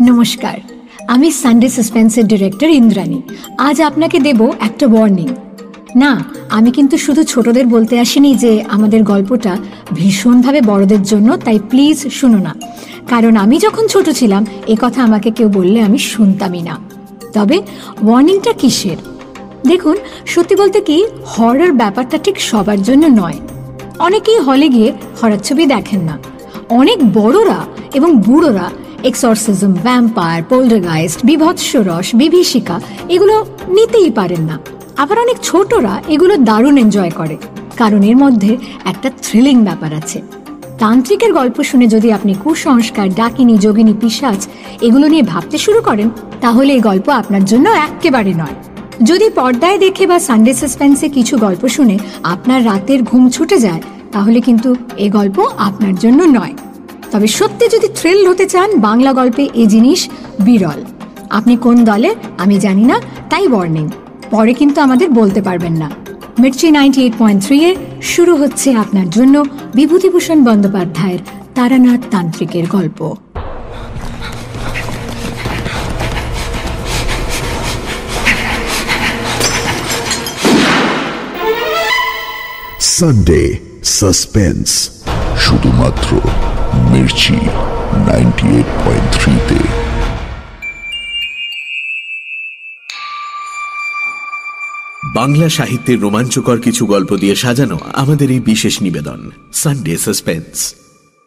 নমস্কার, আমি Sunday সাসপেন্সের director Indrani. আজ আপনাকে দেব একটা ওয়ার্নিং না, আমি কিন্তু শুধু ছোটদের বলতে আসিনি যে আমাদের গল্পটা ভীষণভাবে বড়দের জন্য, তাই প্লিজ শুনো না। কারণ আমি যখন ছোট ছিলাম, এ কথা আমাকে কেউ বললে আমি শুনতামই না। তবে ওয়ার্নিংটা কিসের? দেখুন, সত্যি বলতে কি হরার ব্যাপারটা ঠিক সবার জন্য নয়। অনেকেই হলে গিয়ে হরার ছবি দেখেন না। অনেক বড়রা এবং বুড়োরা এক্সরসিজম ভ্যাম্পায়ার পোল্ডারগাইস্ট বিভৎস রস বিভীষিকা এগুলো নিতেই পারেন না। আবার অনেক ছোটরা এগুলো দারুণ এনজয় করে। কারণ এর মধ্যে একটা থ্রিলিং ব্যাপার আছে। তান্ত্রিকের গল্প শুনে যদি আপনি কুসংস্কার, ডাকিনী, যোগিনী পিসাচ এগুলো নিয়ে ভাবতে শুরু করেন, তাহলে এই গল্প আপনার জন্য একেবারে নয়। যদি পর্দায় দেখে বা সানডে সাসপেন্সে কিছু গল্প শুনে আপনার রাতের ঘুম ছুটে যায়, তাহলে কিন্তু এ গল্প আপনার জন্য নয়। তবে সত্যি যদি থ্রিল হতে চান বাংলা গল্পে এ জিনিস বিরল। আপনি কোন দলে, আমি জানি না, তাই ওয়ার্নিং পরে কিন্তু আমাদের বলতে পারবেন না। Mirchi ninety eight point three এ শুরু হচ্ছে আপনার জন্য বিভূতিভূষণ বন্দ্যোপাধ্যায়ের তারানাথ তান্ত্রিকের গল্প। সানডে সাসপেন্স শুধুমাত্র মির্চি নাইনটি এইট বাংলা সাহিত্যের রোমাঞ্চকর কিছু গল্প দিয়ে সাজানো আমাদের এই বিশেষ নিবেদন সানডে সাসপেন্স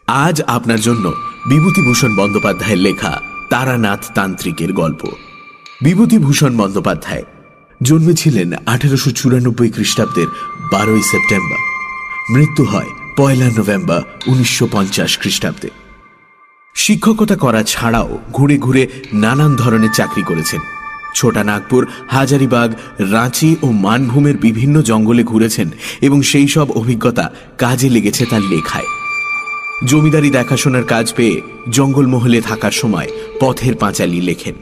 আজ আপনার জন্য বিভূতিভূষণ বন্দ্যোপাধ্যায়ের লেখা তারানাথ তান্ত্রিকের গল্প। বিভূতিভূষণ বন্দ্যোপাধ্যায় জন্মেছিলেন আঠেরোশো চুরানব্বই খ্রিস্টাব্দের বারোই সেপ্টেম্বর। মৃত্যু হয় পয়লা নভেম্বর উনিশশো পঞ্চাশ খ্রিস্টাব্দে। শিক্ষকতা করা ছাড়াও ঘুরে ঘুরে নানান ধরনের চাকরি করেছেন। ছোটা নাগপুর হাজারিবাগ, রাঁচি ও মানভূমের বিভিন্ন জঙ্গলে ঘুরেছেন এবং সেই সব অভিজ্ঞতা কাজে লেগেছে তার লেখায়। জমিদারি দেখাশোনার কাজ পেয়ে জঙ্গলমহলে থাকার সময় পথের পাঁচালি লেখেন।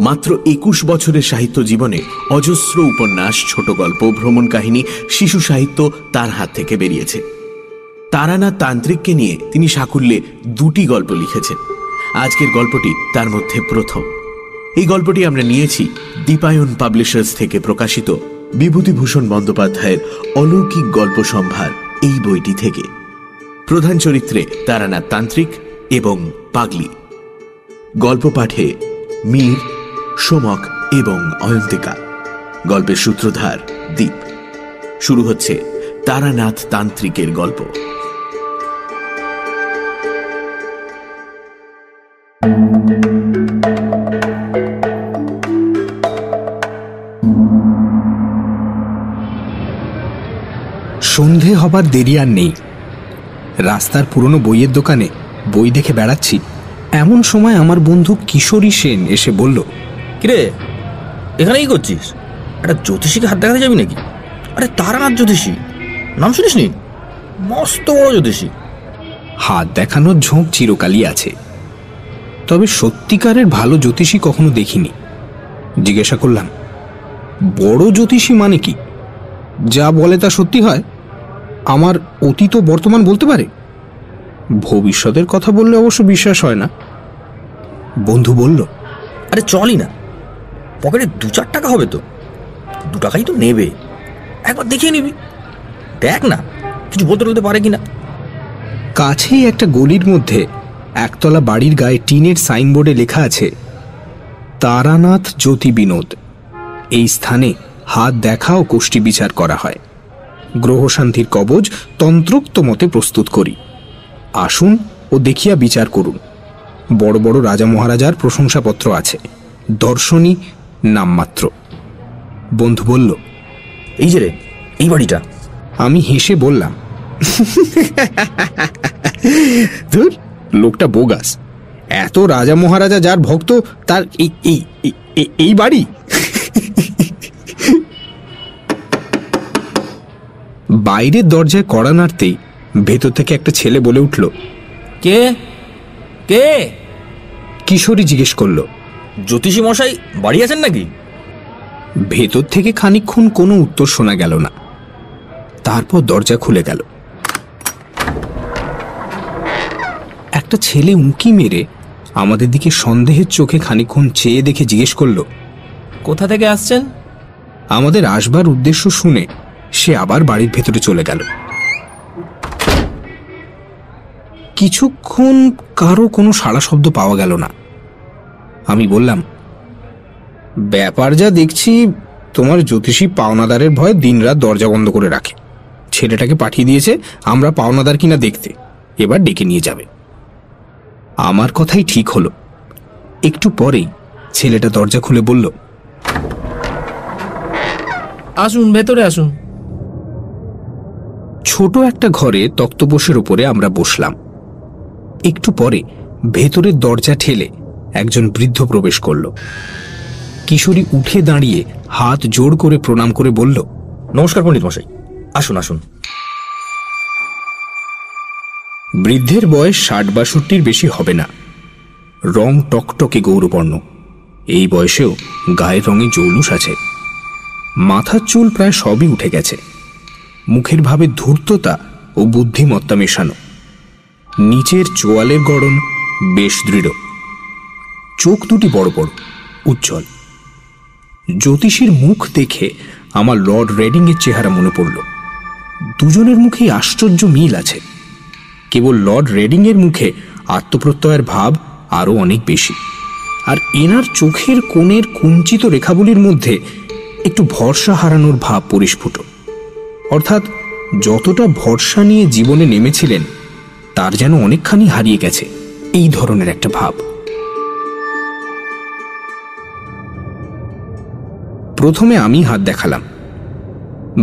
মাত্র একুশ বছরের সাহিত্য জীবনে অজস্র উপন্যাস ছোট গল্প ভ্রমণ কাহিনী, শিশু সাহিত্য তার হাত থেকে বেরিয়েছে। তারানাথ তান্ত্রিককে নিয়ে তিনি সাকুল্যে দুটি গল্প লিখেছেন। আজকের গল্পটি তার মধ্যে প্রথম। এই গল্পটি আমরা নিয়েছি দীপায়ন পাবলিশার্স থেকে প্রকাশিত বিভূতিভূষণ বন্দ্যোপাধ্যায়ের অলৌকিক গল্প সম্ভার এই বইটি থেকে। প্রধান চরিত্রে তারানাথ তান্ত্রিক এবং পাগলি। গল্প পাঠে মীর, সোমক এবং অয়ন্তিকা। গল্পের সূত্রধার দ্বীপ শুরু হচ্ছে তারানাথ তান্ত্রিকের গল্প। সন্ধে হবার দেরি আর নেই। রাস্তার পুরনো বইয়ের দোকানে বই দেখে বেড়াচ্ছি। এমন সময় আমার বন্ধু কিশোরী সেন এসে বলল কিরে এখানে কি করছিস? একটা জ্যোতিষীকে হাত দেখাতে যাবি নাকি? আরে তারা তারানাথ জ্যোতিষী নাম শুনিস নি মস্ত বড় জ্যোতিষী। হাত দেখানোর ঝোঁক চিরকালই আছে। তবে সত্যিকারের ভালো জ্যোতিষী কখনো দেখিনি। জিজ্ঞাসা করলাম, বড় জ্যোতিষী মানে কি? যা বলে তা সত্যি হয়? আমার অতীত বর্তমান বলতে পারে? ভবিষ্যতের কথা বললে অবশ্য বিশ্বাস হয় না। বন্ধু বলল, আরে চলই না। পকেটে দু চার টাকা হবে তো। দু টাকাই তো নেবে। একবার দেখিয়ে নিবি। দেখ না, কিছু বলতে বলতে পারে কিনা? কাছেই একটা গলির মধ্যে একতলা বাড়ির গায়ে টিনের সাইনবোর্ডে লেখা আছে, তারানাথ জ্যোতি বিনোদ। এই স্থানে হাত দেখা ও কোষ্ঠী বিচার করা হয়। গ্রহশান্তির কবজ তন্ত্রোক্ত মতে প্রস্তুত করি। আসুন ও দেখিয়া বিচার করুন। বড় বড় রাজা মহারাজার প্রশংসাপত্র আছে দর্শনী নামমাত্র। বন্ধু বলল, এই যে রে, এই বাড়িটা। আমি হেসে বললাম, ধুর লোকটা বোগাস। এত রাজা মহারাজা যার ভক্ত তার এই এই বাড়ি? বাইরের দরজায় কড়া নাড়তেই ভেতর থেকে একটা ছেলে বলে উঠল কে? কে? কিশোরী জিজ্ঞেস করল জ্যোতিষী মশাই বাড়ি আছেন নাকি? ভেতর থেকে খানিকক্ষণ কোনো উত্তর শোনা গেল না। তারপর দরজা খুলে গেল। একটা ছেলে উঁকি মেরে আমাদের দিকে সন্দেহের চোখে খানিকক্ষণ চেয়ে দেখে জিজ্ঞেস করল, কোথা থেকে আসছেন? আমাদের আসবার উদ্দেশ্য শুনে সে আবার বাড়ির ভেতরে চলে গেল। কিছুক্ষণ কারও কোনো সাড়া শব্দ পাওয়া গেল না। আমি বললাম, ব্যাপার যা দেখছি, তোমার জ্যোতিষী পাওনাদারের ভয়ে দিনরাত দরজা বন্ধ করে রাখে। ছেলেটাকে পাঠিয়ে দিয়েছে, আমরা পাওনাদার কিনা দেখতে। এবার ডেকে নিয়ে যাবে। আমার কথাই ঠিক হলো। একটু পরেই ছেলেটা দরজা খুলে বলল আসুন ভেতরে আসুন। ছোট একটা ঘরে তক্তপোষের উপরে আমরা বসলাম। একটু পরে ভেতরের দরজা ঠেলে একজন বৃদ্ধ প্রবেশ করল। কিশোরী উঠে দাঁড়িয়ে হাত জোর করে প্রণাম করে বলল নমস্কার পণ্ডিত মশাই আসুন আসুন। বৃদ্ধের বয়স ষাট বাষট্টির বেশি হবে না। রং টকটকে গৌরবর্ণ। এই বয়সেও গায়ের রঙে জৌলুস আছে। মাথার চুল প্রায় সবই উঠে গেছে। মুখের ভাবে ধূর্ততা ও বুদ্ধিমত্তা মেশানো। নিচের চোয়ালের গড়ন বেশ দৃঢ়। চোখ দুটি বড় বড়, উজ্জ্বল। জ্যোতিষীর মুখ দেখে আমার লর্ড রেডিংয়ের চেহারা মনে পড়ল। দুজনের মুখেই আশ্চর্য মিল আছে। কেবল লর্ড রেডিংয়ের মুখে আত্মপ্রত্যয়ের ভাব আরও অনেক বেশি। আর এনার চোখের কোণের কুঞ্চিত রেখাগুলির মধ্যে একটু ভরসা হারানোর ভাব পরিস্ফুট। অর্থাৎ যতটা ভরসা নিয়ে জীবনে নেমেছিলেন, তার যেন অনেকখানি হারিয়ে গেছে এই ধরনের একটা ভাব। প্রথমে আমি হাত দেখালাম।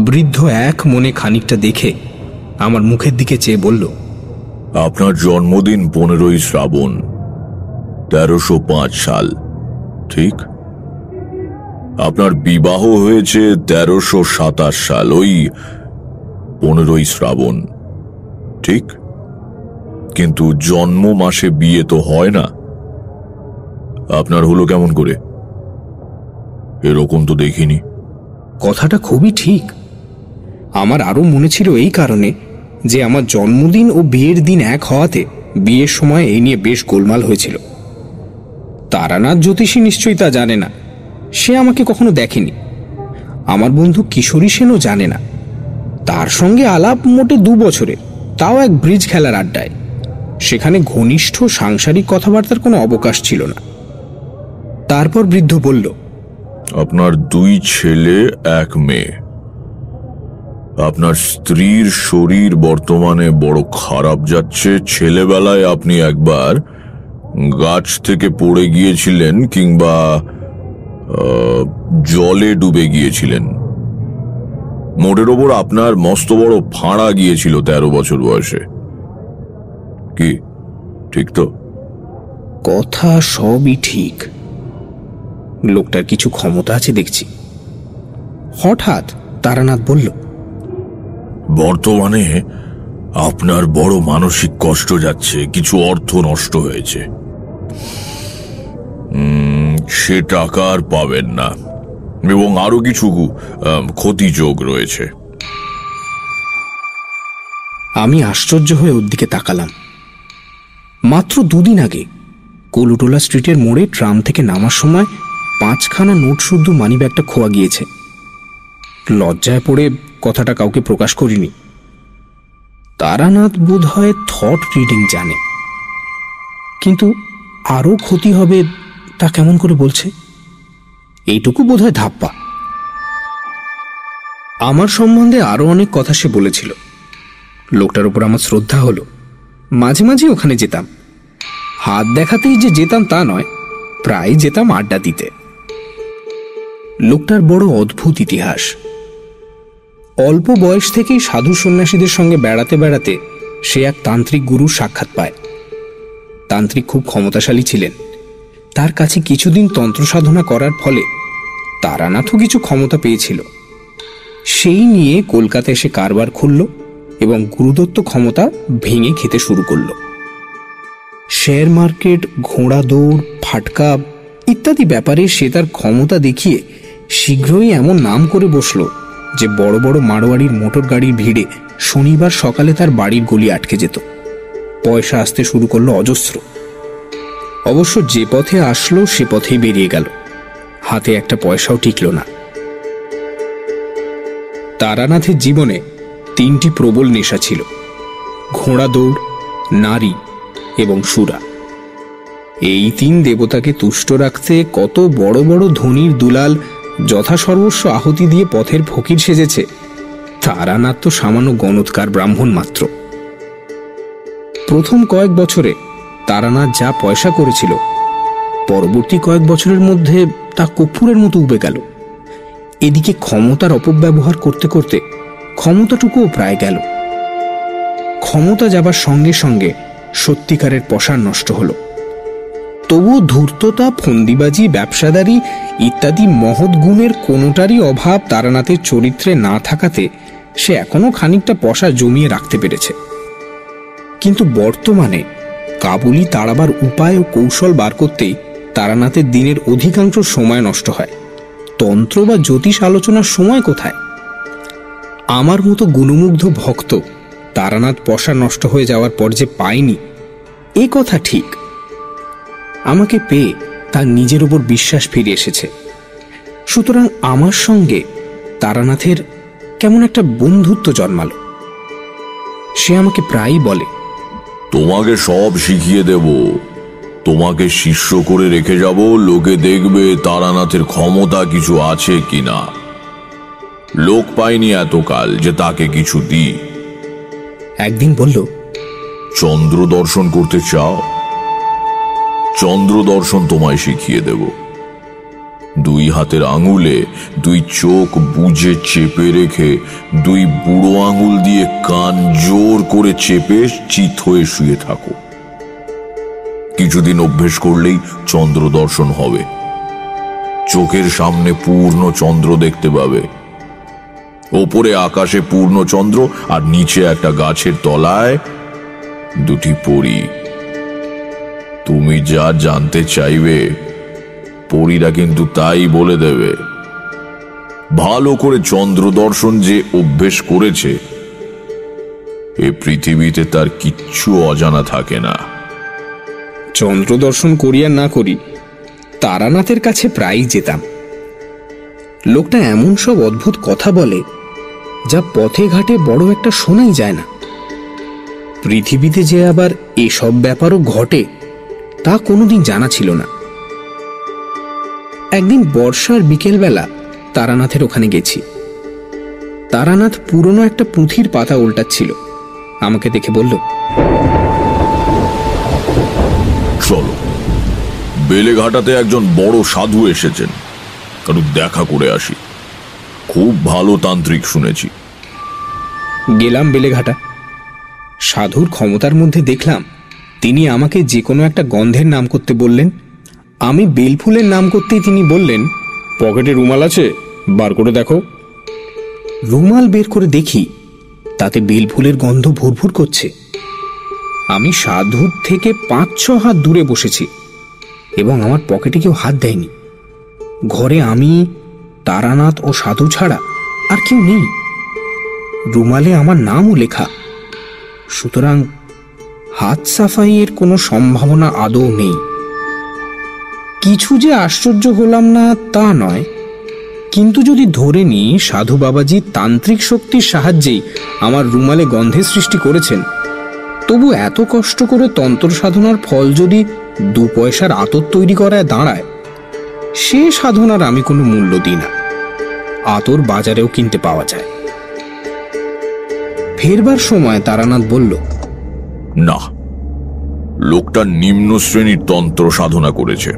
বৃদ্ধ এক মনে খানিকটা দেখে আমার মুখের দিকে চেয়ে বলল আপনার জন্মদিন পনেরোই শ্রাবণ, তেরোশো সাল, ঠিক? আপনার বিবাহ হয়েছে তেরোশো সাতাশ সাল, ওই পনেরোই শ্রাবণ, ঠিক? কিন্তু জন্ম মাসে বিয়ে তো হয় না। আপনার হলো কেমন করে? এরকম তো দেখিনি। কথাটা খুবই ঠিক। আমার আরও মনে ছিল এই কারণে। যে আমার জন্মদিন ও বিয়ের দিন এক হওয়াতে বিয়ের সময় এই নিয়ে বেশ গোলমাল হয়েছিল। তারানাথ জ্যোতিষী নিশ্চয়ই তা জানে না। সে আমাকে কখনো দেখেনি। আমার বন্ধু কিশোরী সেনও জানে না। তার সঙ্গে আলাপ মোটে দু বছরে তাও এক ব্রিজ খেলার আড্ডায়। সেখানে ঘনিষ্ঠ সাংসারিক কথাবার্তার কোনো অবকাশ ছিল না। তারপর বৃদ্ধ বলল, আপনার দুই ছেলে, এক মেয়ে। আপনার স্ত্রীর শরীর বর্তমানে বড় খারাপ যাচ্ছে। ছেলেবেলায় আপনি একবার গাছ থেকে পড়ে গিয়েছিলেন কিংবা জলে ডুবে গিয়েছিলেন। মোটের ওপর আপনার মস্ত বড় ফাঁড়া গিয়েছিল তেরো বছর বয়সে। কি? ঠিক তো? কথা সবই ঠিক। লোকটার কিছু ক্ষমতা আছে দেখছি। হঠাৎ তারানাথ বলল বর্তমানে আপনার বড় মানসিক কষ্ট যাচ্ছে কিছু অর্থ নষ্ট হয়েছে। সে টাকা আর পাবেন না। এবং আরও কিছু আম, ক্ষতিযোগ রয়েছে। আমি আশ্চর্য হয়ে ওর দিকে তাকালাম। মাত্র দুদিন আগে কলুটোলা স্ট্রিটের মোড়ে ট্রাম থেকে নামার সময় পাঁচখানা নোট শুদ্ধ মানিব্যাগটা খোয়া গিয়েছে। লজ্জায় পড়ে কথাটা কাউকে প্রকাশ করিনি। তারানাথ বোধ হয় থট রিডিং জানে। কিন্তু আরও ক্ষতি হবে তা কেমন করে বলছে? এইটুকু বোধ হয় ধাপ্পা। আমার সম্বন্ধে আরও অনেক কথা সে বলেছিল। লোকটার উপর আমার শ্রদ্ধা হলো। মাঝে মাঝে ওখানে যেতাম। হাত দেখাতেই যে যেতাম তা নয়, প্রায় যেতাম আড্ডা দিতে। লোকটার বড় অদ্ভুত ইতিহাস। অল্প বয়স থেকেই সাধু সন্ন্যাসীদের সঙ্গে বেড়াতে বেড়াতে সে এক তান্ত্রিক গুরুর সাক্ষাৎ পায়। তান্ত্রিক খুব ক্ষমতাশালী ছিলেন। তার কাছে কিছুদিন তন্ত্র সাধনা করার ফলে তারানাথও কিছু ক্ষমতা পেয়েছিল। সেই নিয়ে কলকাতা এসে কারবার খুলল এবং গুরুদত্ত ক্ষমতা ভেঙে খেতে শুরু করল। শেয়ার মার্কেট, ঘোড়া দৌড়, ফাটকা ইত্যাদি ব্যাপারে সে তার ক্ষমতা দেখিয়ে শীঘ্রই এমন নাম করে বসল যে বড় বড় মারোয়াড়ির মোটর গাড়ির ভিড়ে শনিবার সকালে তার বাড়ির গলি আটকে যেত। পয়সা আসতে শুরু করল অজস্র। অবশ্য যে পথে আসলো সে পথেই বেরিয়ে গেল। হাতে একটা পয়সাও টিকল না। তারানাথের জীবনে তিনটি প্রবল নেশা ছিল। ঘোড়া দৌড়, নারী এবং সুরা। এই তিন দেবতাকে তুষ্ট রাখতে কত বড় বড় ধনির দুলাল যথাসর্বস্ব আহুতি দিয়ে পথের ফকির সেজেছে। তারানাথ তো সামান্য গণৎকার ব্রাহ্মণ মাত্র। প্রথম কয়েক বছরে তারানাথ যা পয়সা করেছিল, পরবর্তী কয়েক বছরের মধ্যে তা কপুরের মতো উবে গেল। এদিকে ক্ষমতার অপব্যবহার করতে করতে ক্ষমতাটুকুও প্রায় গেল। ক্ষমতা যাবার সঙ্গে সঙ্গে সত্যিকারের পশার নষ্ট হলো। তবুও ধূর্ততা, ফন্দিবাজি, ব্যবসাদারি ইত্যাদি মহৎ গুণের কোনোটারই অভাব তারানাথের চরিত্রে না থাকাতে সে এখনও খানিকটা পশা জমিয়ে রাখতে পেরেছে। কিন্তু বর্তমানে কাবুলি তাড়াবার উপায় ও কৌশল বার করতেই তারানাথের দিনের অধিকাংশ সময় নষ্ট হয়। তন্ত্র বা জ্যোতিষ আলোচনার সময় কোথায়? আমার মতো গুণমুগ্ধ ভক্ত তারানাথ পশা নষ্ট হয়ে যাওয়ার পর যে পায়নি, এ কথা ঠিক। আমাকে পেয়ে তার নিজের ওপর বিশ্বাস ফিরে এসেছে। সুতরাং আমার সঙ্গে তারানাথের কেমন একটা বন্ধুত্ব জন্মালো। সে আমাকে প্রায়ই বলে তোমাকে সব শিখিয়ে দেব। তোমাকে শিষ্য করে রেখে যাব লোকে দেখবে তারানাথের ক্ষমতা কিছু আছে কিনা। লোক পাইনি এতকাল যে তাকে কিছু দিই। একদিন বলল চন্দ্র দর্শন করতে চাও? চন্দ্র দর্শন তোমায় শিখিয়ে দেব। দুই হাতের আঙুলে দুই চোখ বুঝে চেপে রেখে দুই বুড়ো আঙুল দিয়ে কান জোর করে চেপে চিত হয়ে শুয়ে থাকো। কিছুদিন অভ্যেস করলেই চন্দ্র দর্শন হবে। চোখের সামনে পূর্ণ চন্দ্র দেখতে পাবে। ওপরে আকাশে পূর্ণ চন্দ্র আর নিচে একটা গাছের তলায় দুটি পরী। তুমি যা জানতে চাইবে, পরীরা কিন্তু তাই বলে দেবে। ভালো করে চন্দ্র দর্শন যে অভ্যেস করেছে, এ পৃথিবীতে তার কিচ্ছু অজানা থাকে না। চন্দ্র দর্শন করি আর না করি, তারানাথের কাছে প্রায়ই যেতাম। লোকটা এমন সব অদ্ভুত কথা বলে, যা পথে ঘাটে বড় একটা শোনাই যায় না। পৃথিবীতে যে আবার এসব ব্যাপারও ঘটে তা কোনোদিন জানা ছিল না। একদিন বর্ষার বিকেলবেলা তারানাথের ওখানে গেছি। তারানাথ পুরনো একটা পুঁথির পাতা উল্টাচ্ছিল। আমাকে দেখে বলল চলো। বেলেঘাটাতে একজন বড় সাধু এসেছেন। কারণ দেখা করে আসি। খুব ভালো তান্ত্রিক শুনেছি। গেলাম বেলেঘাটা। সাধুর ক্ষমতার মধ্যে দেখলাম তিনি আমাকে যে কোনো একটা গন্ধের নাম করতে বললেন। আমি বেলফুলের নাম করতেই তিনি বললেন, পকেটে রুমাল আছে, বার করে দেখো। রুমাল বের করে দেখি, তাতে বেলফুলের গন্ধ ভুরভুর করছে। আমি সাধুর থেকে পাঁচ ছ হাত দূরে বসেছি, এবং আমার পকেটে কেউ হাত দেয়নি। ঘরে আমি, তারানাথ ও সাধু ছাড়া আর কেউ নেই। রুমালে আমার নামও লেখা। সুতরাং হাত সাফাইয়ের কোনো সম্ভাবনা আদৌ নেই। কিছু যে আশ্চর্য হলাম না তা নয়। কিন্তু যদি ধরে নিই, সাধু বাবাজি তান্ত্রিক শক্তির সাহায্যেই আমার রুমালে গন্ধের সৃষ্টি করেছেন, তবু এত কষ্ট করে তন্ত্র সাধনার ফল যদি দু পয়সার আতর তৈরি করায় দাঁড়ায়, সে সাধনার আমি কোনো মূল্য দিই না। আতর বাজারেও কিনতে পাওয়া যায়। ফেরবার সময় তারানাথ বলল না। লোকটা নিম্ন শ্রেণির তন্ত্র সাধনা করেছে।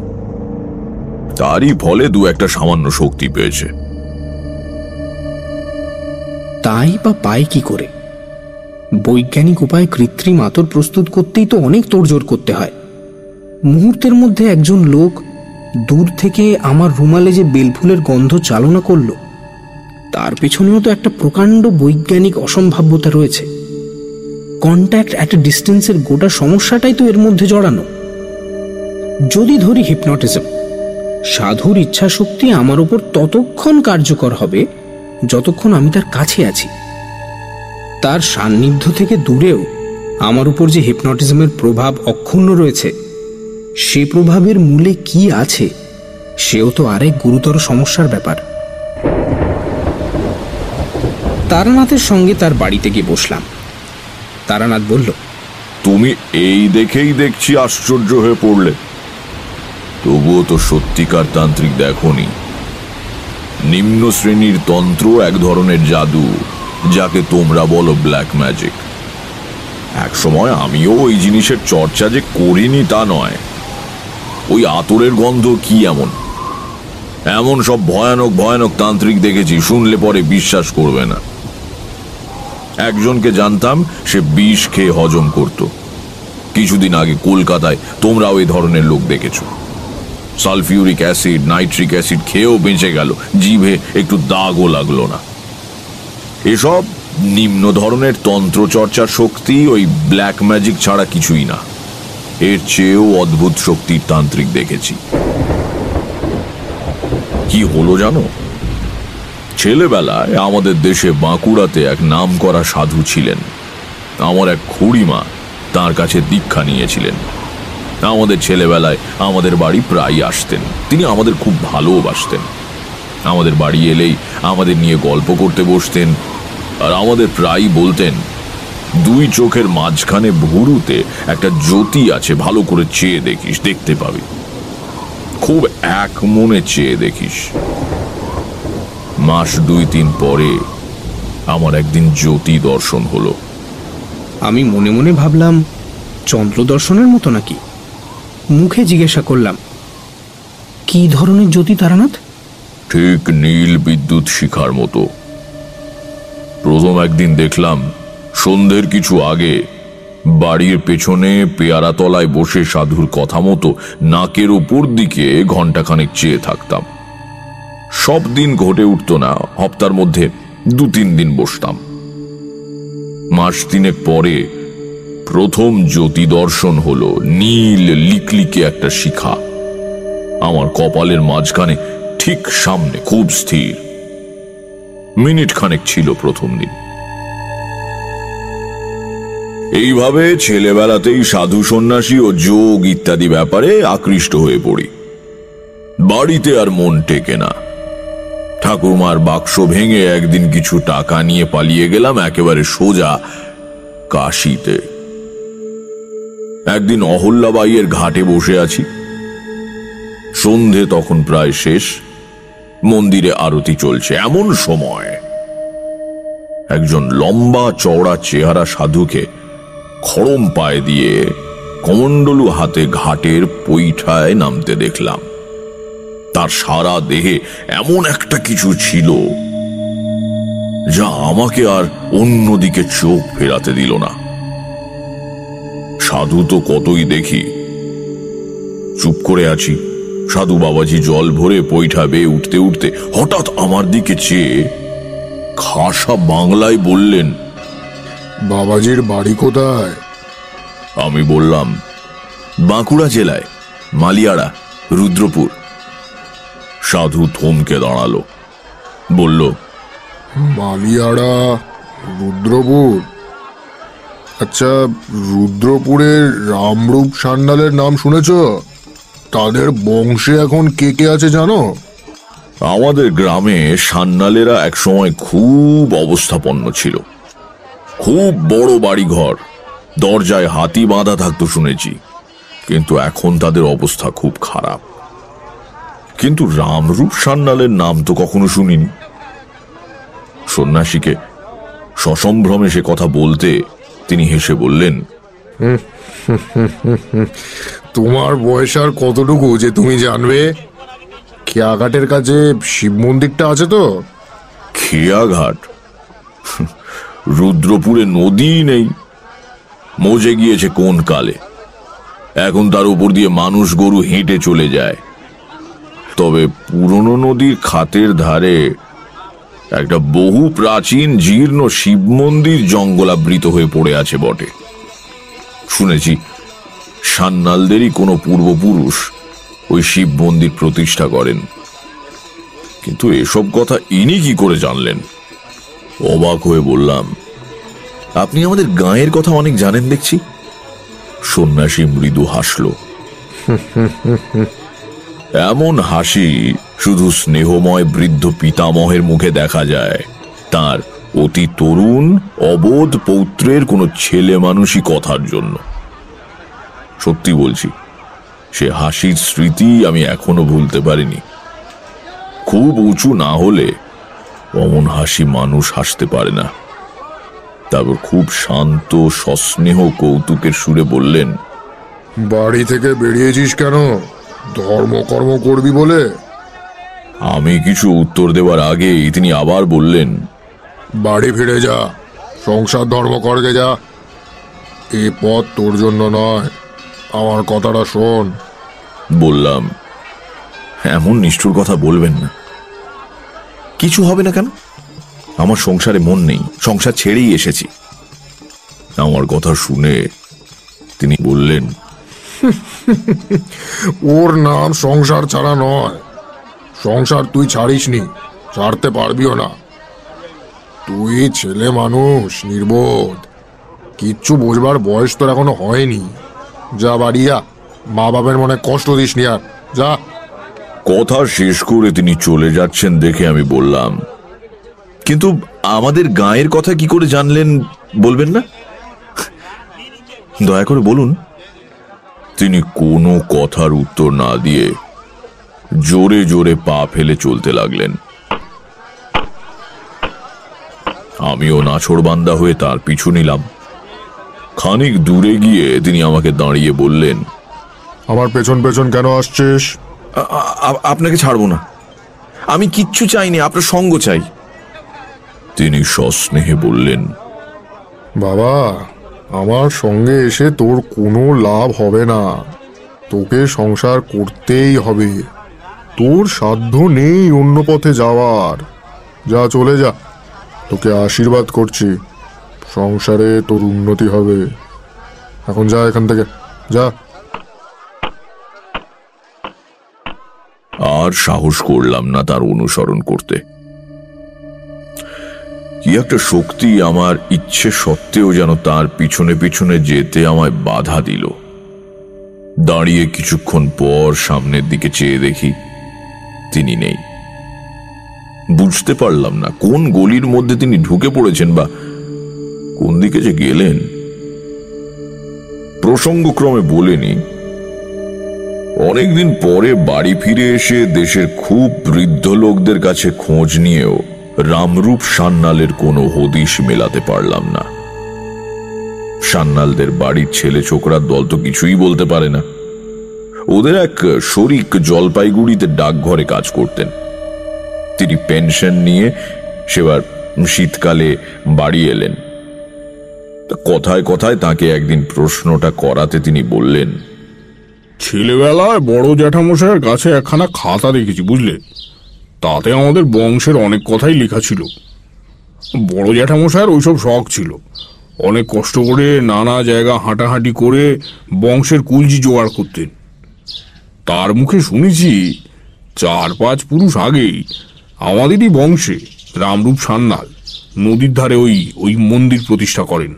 তারই ফলে দু একটা সামান্য শক্তি পেয়েছে। তাই বা পায় কি করে? বৈজ্ঞানিক উপায়ে কৃত্রিম আতর প্রস্তুত করতেই তো অনেক তোড়জোড় করতে হয়। মুহূর্তের মধ্যে একজন লোক দূর থেকে আমার রুমালে যে বেলফুলের গন্ধ চালনা করল, তার পেছনেও তো একটা প্রকাণ্ড বৈজ্ঞানিক অসম্ভাব্যতা রয়েছে। কন্ট্যাক্ট অ্যাট এ ডিস্টেন্সের গোটা সমস্যাটাই তো এর মধ্যে জড়ানো। যদি ধরি হিপনটিজম সাধুর ইচ্ছা শক্তি আমার উপর ততক্ষণ কার্যকর হবে যতক্ষণ আমি তার কাছে আছি। তার সান্নিধ্য থেকে দূরেও আমার উপর যে হিপনটিজমের প্রভাব অক্ষুণ্ণ রয়েছে, সে প্রভাবের মূলে কি আছে, সেও তো আরেক গুরুতর সমস্যার ব্যাপার। তারানাথের সঙ্গে তার বাড়িতে গিয়ে বসলাম। তারানাথ বলল, তুমি এই দেখেই দেখছি আশ্চর্য হয়ে পড়লে। তবুও তো সত্যিকার তান্ত্রিক দেখনি। নিম্ন শ্রেণির তন্ত্র এক ধরনের জাদু, যাকে তোমরা বলো ব্ল্যাক ম্যাজিক এক সময় আমিও ওই জিনিসের চর্চা যে করিনি তা নয়। ওই আতরের গন্ধ কি এমন? এমন সব ভয়ানক ভয়ানক তান্ত্রিক দেখেছি, শুনলে পরে বিশ্বাস করবে না। একজনকে জানতাম সে বিষ খেয়ে হজম করত। কিছুদিন আগে কলকাতায় তোমরাও ওই ধরনের লোক দেখেছ। সালফিউরিক অ্যাসিড, নাইট্রিক অ্যাসিড খেয়েও বেঁচে গেল, জিভে একটু দাগও লাগল না। এসব নিম্ন ধরনের তন্ত্রচর্চার শক্তি ওই ব্ল্যাক ম্যাজিক ছাড়া কিছুই না। এর চেয়েও অদ্ভুত শক্তির তান্ত্রিক দেখেছি। কি হলো জানো? ছেলেবেলায় আমাদের দেশে বাঁকুড়াতে এক নাম করা সাধু ছিলেন। আমার এক খুড়িমা তার কাছে দীক্ষা নিয়েছিলেন। আমাদের ছেলেবেলায় আমাদের বাড়ি প্রায় আসতেন। তিনি আমাদের খুব ভালোবাসতেন। আমাদের বাড়ি এলেই আমাদের নিয়ে গল্প করতে বসতেন আর আমাদের প্রায়ই বলতেন, দুই চোখের মাঝখানে ভুরুতে একটা জ্যোতি আছে, ভালো করে চেয়ে দেখিস, দেখতে পাবি। খুব এক মনে চেয়ে দেখিস। মাস দুই তিন পরে আমার একদিন জ্যোতি দর্শন হলো। আমি মনে মনে ভাবলাম চন্দ্র দর্শনের মতো নাকি? মুখে জিজ্ঞাসা করলাম কি ধরনের জ্যোতি তারানাথ? ঠিক নীল বিদ্যুৎ শিখার মতো। প্রথম একদিন দেখলাম সন্ধ্যের কিছু আগে বাড়ির পেছনে পেয়ারা তলায় বসে সাধুর কথা মতো নাকের উপর দিকে ঘন্টাখানেক চেয়ে থাকতাম। সব দিন ঘটে উঠত না। হপ্তার মধ্যে দু তিন দিন বসতাম। মাস তিনেক পরে প্রথম জ্যোতি দর্শন হলো নীল লিকলিকে একটা শিখা। আমার কপালের মাঝখানে ঠিক সামনে খুব স্থির। মিনিট খানেক ছিল প্রথম দিন। এইভাবে ছেলেবেলাতেই সাধু সন্ন্যাসী ও যোগ ইত্যাদি ব্যাপারে আকৃষ্ট হয়ে পড়ি। বাড়িতে আর মন টেকে না। ঠাকুরমার বাক্স ভেঙে একদিন কিছু টাকা নিয়ে পালিয়ে গেলাম একেবারে সোজা কাশিতে। একদিন অহল্যাবাইয়ের ঘাটে বসে আছি। সন্ধে তখন প্রায় শেষ। মন্দিরে আরতি চলছে এমন সময়। একজন লম্বা চওড়া চেহারা সাধুকে খড়ম পায়ে দিয়ে কমণ্ডলু হাতে ঘাটের পৈঠায় নামতে দেখলাম। তার সারা দেহে এমন একটা কিছু ছিল যা আমাকে আর অন্যদিকে চোখ ফেরাতে দিল না। সাধু তো কতই দেখি। চুপ করে আছি। সাধু বাবাজি জল ভরে পৈঠা বেয়ে উঠতে উঠতে হঠাৎ আমার দিকে চেয়ে খাসা বাংলায় বললেন বাবাজির বাড়ি কোথায়? আমি বললাম বাঁকুড়া জেলায় মালিয়াড়া রুদ্রপুর। সাধু থমকে দাঁড়াল। বলল মালিয়াড়া রুদ্রপুর? আচ্ছা রুদ্রপুরের রামরূপ সান্যালের নাম শুনেছ? তাদের বংশে এখন কে কে আছে জানো? আমাদের গ্রামে সান্নালেরা একসময় খুব অবস্থাপন্ন ছিল। খুব বড় বাড়ি ঘর দরজায় হাতি বাঁধা থাকতো শুনেছি। কিন্তু এখন তাদের অবস্থা খুব খারাপ। কিন্তু রামরূপ সান্নালের নাম তো কখনো শুনিনি। সন্ন্যাসীকে সসম্ভ্রমে সে কথা বলতে তিনি হেসে বললেন তোমার বয়স আর কতটুকু যে তুমি জানবে? খেয়াঘাটের কাছে শিব মন্দিরটা আছে তো? খেয়াঘাট? রুদ্রপুরে নদী নেই। মজে গিয়েছে কোন কালে। এখন তার উপর দিয়ে মানুষ গরু হেঁটে চলে যায়। তবে পুরনো নদীর খাতের ধারে একটা বহু প্রাচীন জীর্ণ শিব মন্দির জঙ্গলাবৃত হয়ে পড়ে আছে বটে। শুনেছি, সান্নালদেরই কোনো পূর্বপুরুষ ওই শিব মন্দির প্রতিষ্ঠা করেন। কিন্তু এসব কথা ইনি কি করে জানলেন? অবাক হয়ে বললাম, আপনি আমাদের গাঁয়ের কথা অনেক জানেন দেখছি? সন্ন্যাসী মৃদু হাসল। এমন হাসি শুধু স্নেহময় বৃদ্ধ পিতামহের মুখে দেখা যায়। তার অতি তরুণ, অবোধ পৌত্রের কোনো ছেলে মানুষই কথার জন্য। সত্যি বলছি, সে হাসির স্মৃতি আমি এখনও ভুলতে পারিনি। খুব উঁচু না হলে অমন হাসি মানুষ হাসতে পারে না। তারপর খুব শান্ত, সস্নেহ কৌতুকের সুরে বললেন, বাড়ি থেকে বেরিয়েছিস কেন? ধর্মকর্ম করবি বলে? আমি কিছু উত্তর দেওয়ার আগেই তিনি আবার বললেন বাড়ি ফিরে যা সংসার ধর্ম করগে যা। এ পথ তোর জন্য নয় আমার কথাটা শোন। বললাম এমন নিষ্ঠুর কথা বলবেন না। কিছু হবে না কেন? আমার সংসারে মন নেই সংসার ছেড়েই এসেছি। আমার কথা শুনে তিনি বললেন ওর নাম সংসার ছাড়া নয়। সংসার তুই ছাড়িসনি, ছাড়তে পারবিও না। তুই ছেলে মানুষ, নির্বোধ। কিচ্ছু বোঝবার বয়স তোর এখনও হয়নি। যা বাড়িয়া মা বাবার মনে কষ্ট দিস নি আর। যা। কথা শেষ করে তিনি চলে যাচ্ছেন দেখে আমি বললাম, কিন্তু আমাদের গায়ের কথা কি করে জানলেন বলবেন না? দয়া করে বলুন। তিনি কোনো কথার উত্তর না দিয়ে জোরে জোরে পা ফেলে চলতে লাগলেন। আমিও নাছোড়বান্দা হয়ে তার পিছু নিলাম। খানিক দূরে গিয়ে তিনি আমাকে দাঁড়িয়ে বললেন আমার পেছন পেছন কেন আসছিস? আপনাকে ছাড়বো না। আমি কিচ্ছু চাইনি আপনার সঙ্গ চাই। তিনি সস্নেহে বললেন বাবা আমার সঙ্গে এসে তোর কোনো লাভ হবে না। তোকে সংসার করতেই হবে। তোর সাধ্য নেই অন্য পথে যাওয়ার। যা চলে যা। তোকে আশীর্বাদ করছি। সংসারে তোর উন্নতি হবে। এখন যা এখান থেকে। যা। আর সাহস করলাম না তার অনুসরণ করতে। কি একটা শক্তি আমার ইচ্ছে সত্ত্বেও যেন তার পিছনে পিছনে যেতে আমায় বাধা দিল। দাঁড়িয়ে কিছুক্ষণ পর সামনের দিকে চেয়ে দেখি তিনি নেই। বুঝতে পারলাম না কোন গলির মধ্যে তিনি ঢুকে পড়েছেন বা কোন দিকে যে গেলেন। প্রসঙ্গক্রমে বলেনি অনেকদিন পরে বাড়ি ফিরে এসে দেশের খুব বৃদ্ধ লোকদের কাছে খোঁজ নিয়েও রামরূপ সান্নালের কোনো হদিশ মেলাতে পারলাম না। সান্নালদের বাড়ির ছেলে ছোকরার দল তো কিছুই বলতে পারে না। ওদের এক শরিক জলপাইগুড়িতে ডাকঘরে কাজ করতেন। তিনি পেনশন নিয়ে সেবার শীতকালে বাড়ি এলেন। কথায় কথায় তাকে একদিন প্রশ্নটা করাতে তিনি বললেন, ছেলেবেলায় বড় জ্যাঠামশাইয়ের কাছে একখানা খাতা দেখেছি, বুঝলে? তাতে আমাদের বংশের অনেক কথাই লেখা ছিল। বড় জ্যাঠামশাইয়ের ওইসব শখ ছিল। অনেক কষ্ট করে নানা জায়গা হাঁটাহাঁটি করে বংশের কুলজি জোগাড় করতেন। তার মুখে শুনেছি চার পাঁচ পুরুষ আগেই আমাদেরই বংশে রামরূপ সান্যাল নদীর ধারে ওই ওই মন্দির প্রতিষ্ঠা করেন।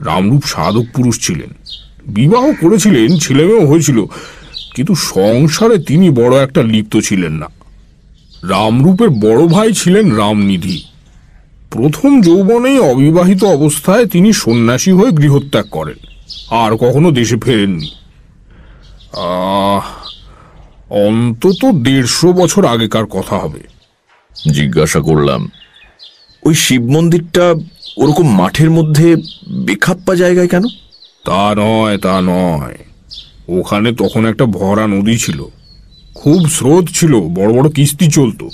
রামরূপ সাধক পুরুষ ছিলেন। বিবাহ করেছিলেন, ছেলেমেয়েও হয়েছিল, কিন্তু সংসারে তিনি বড় একটা লিপ্ত ছিলেন না। রামরূপের বড় ভাই ছিলেন রামনিধি। প্রথম যৌবনেই অবিবাহিত অবস্থায় তিনি সন্ন্যাসী হয়ে গৃহত্যাগ করেন। আর কখনো দেশে ফেরেননি। আহ, অন্তত দেড়শো বছর আগেকার কথা হবে। জিজ্ঞাসা করলাম ওই শিব মন্দিরটা ওরকম মাঠের মধ্যে বেখাপ্পা জায়গায় কেন? তা নয় তা নয়। ওখানে তখন একটা ভরা নদী ছিল। খুব স্রোত ছিল বড় বড় কিস্তি চলতো।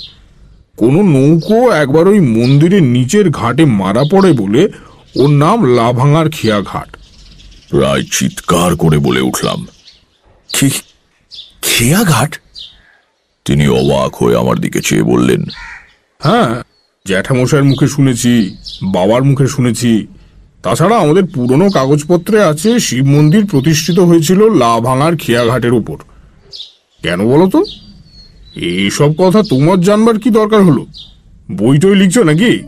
কোনো নৌকো একবার ওই মন্দিরের নিচের ঘাটে মারা পড়ে বলে ওর নাম লাভাঙার খেয়া ঘাট প্রায় চিৎকার করে বলে উঠলাম। খেয়া ঘাট তিনি অবাক হয়ে আমার দিকে চেয়ে বললেন হ্যাঁ জ্যাঠামশাইয়ের মুখে শুনেছি বাবার মুখে শুনেছি। তাছাড়া আমাদের পুরনো কাগজপত্রে আছে শিব মন্দির প্রতিষ্ঠিত হয়েছিল লাভাঙার খেয়া ঘাটের উপর। কেন বলো তো? এইসব কথা তোমার জানবার কি দরকার হলো? বই টই লিখছো নাকি?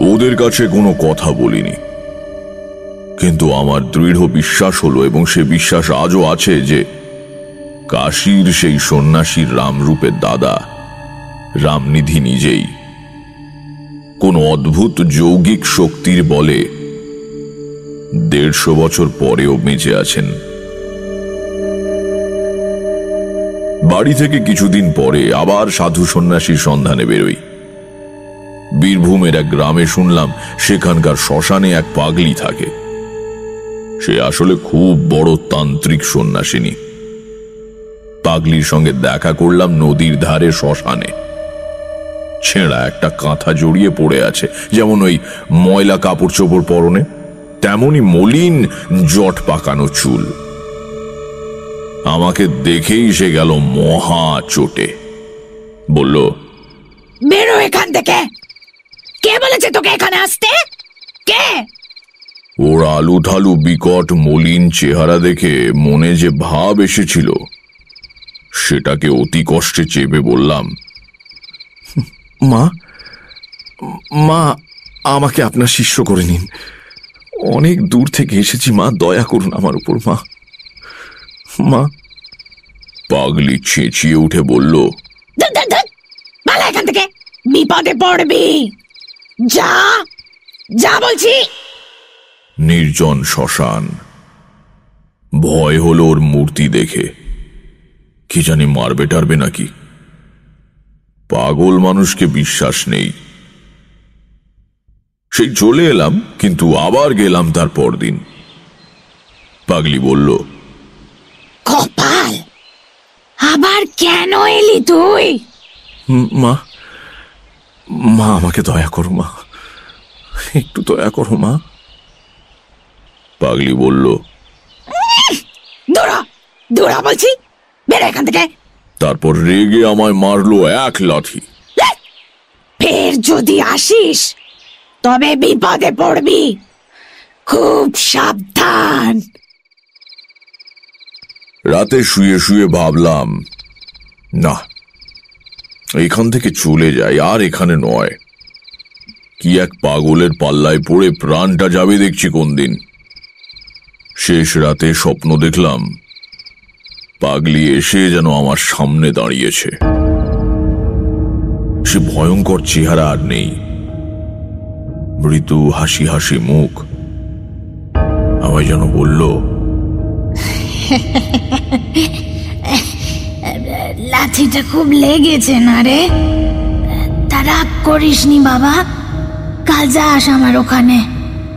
ওদের কাছে কোনো কথা বলিনি। কিন্তু আমার দৃঢ় বিশ্বাস হলো এবং সে বিশ্বাস আজও আছে যে কাশীর সেই সন্ন্যাসীর রামরূপের দাদা, রামনিধি নিজেই। কোন অদ্ভুত যৌগিক শক্তির বলে দেড়শো বছর পরেও বেঁচে আছেন। বাড়ি থেকে কিছুদিন পরে আবার সাধু সন্ন্যাসীর সন্ধানে বেরোই। বীরভূমের এক গ্রামে শুনলাম সেখানকার শ্মশানে এক পাগলি থাকে। সে আসলে খুব বড় তান্ত্রিক সন্ন্যাসিনী। পাগলির সঙ্গে দেখা করলাম নদীর ধারে শ্মশানে। ছেঁড়া একটা কাঁথা জড়িয়ে পড়ে আছে, যেমন ওই ময়লা কাপড় চোপড় পরনে, তেমনই মলিন জট পাকানো চুল। আমাকে দেখেই সে গেল মহা চোটে। বলল বেরো এখান থেকে। কে বলেছে তোকে এখানে আসতে? কে? ওর আলু থালু বিকট মলিন চেহারা দেখে মনে যে ভাব এসেছিল সেটাকে অতি কষ্টে চেপে বললাম মা মা আমাকে আপনার শিষ্য করে নিন। অনেক দূর থেকে এসেছি মা দয়া করুন আমার উপর মা। মা। পাগলি চেঁচিয়ে উঠে বলল। পালা এখান থেকে। বিপদে পড়বি। যা যা বলছি। নির্জন শ্মশান। ভয় হলো ওর মূর্তি দেখে। কি জানি মারবে টারবে নাকি। পাগল মানুষকে বিশ্বাস নেই। সেই চলে এলাম কিন্তু আবার গেলাম তার পরদিন। পাগলি বলল কপাল। আবার কেন এলি তুই? মা মা আমাকে দয়া করো মা। একটু দয়া করো মা। পাগলি বলল দূরা দূরা বলছি। বেরো এখান থেকে। তারপর রেগে আমায় মারলো এক লাঠি। ফের যদি আসিস তবে বিপদে পড়বি। খুব সাবধান। রাতে শুয়ে শুয়ে ভাবলাম, না, এখান থেকে চলে যাই, আর এখানে নয়। কি এক পাগলের পাল্লায় পড়ে প্রাণটা যাবে দেখছি কোন দিন। শেষ রাতে স্বপ্ন দেখলাম, পাগলি এসে যেন আমার সামনে দাঁড়িয়েছে। সে ভয়ঙ্কর চেহারা আর নেই। মৃদু হাসি হাসি মুখ। আমায় যেন বলল লাঠিটা খুব লেগেছে না রে? তা রাগ করিস নি বাবা। কাল যাস আমার ওখানে,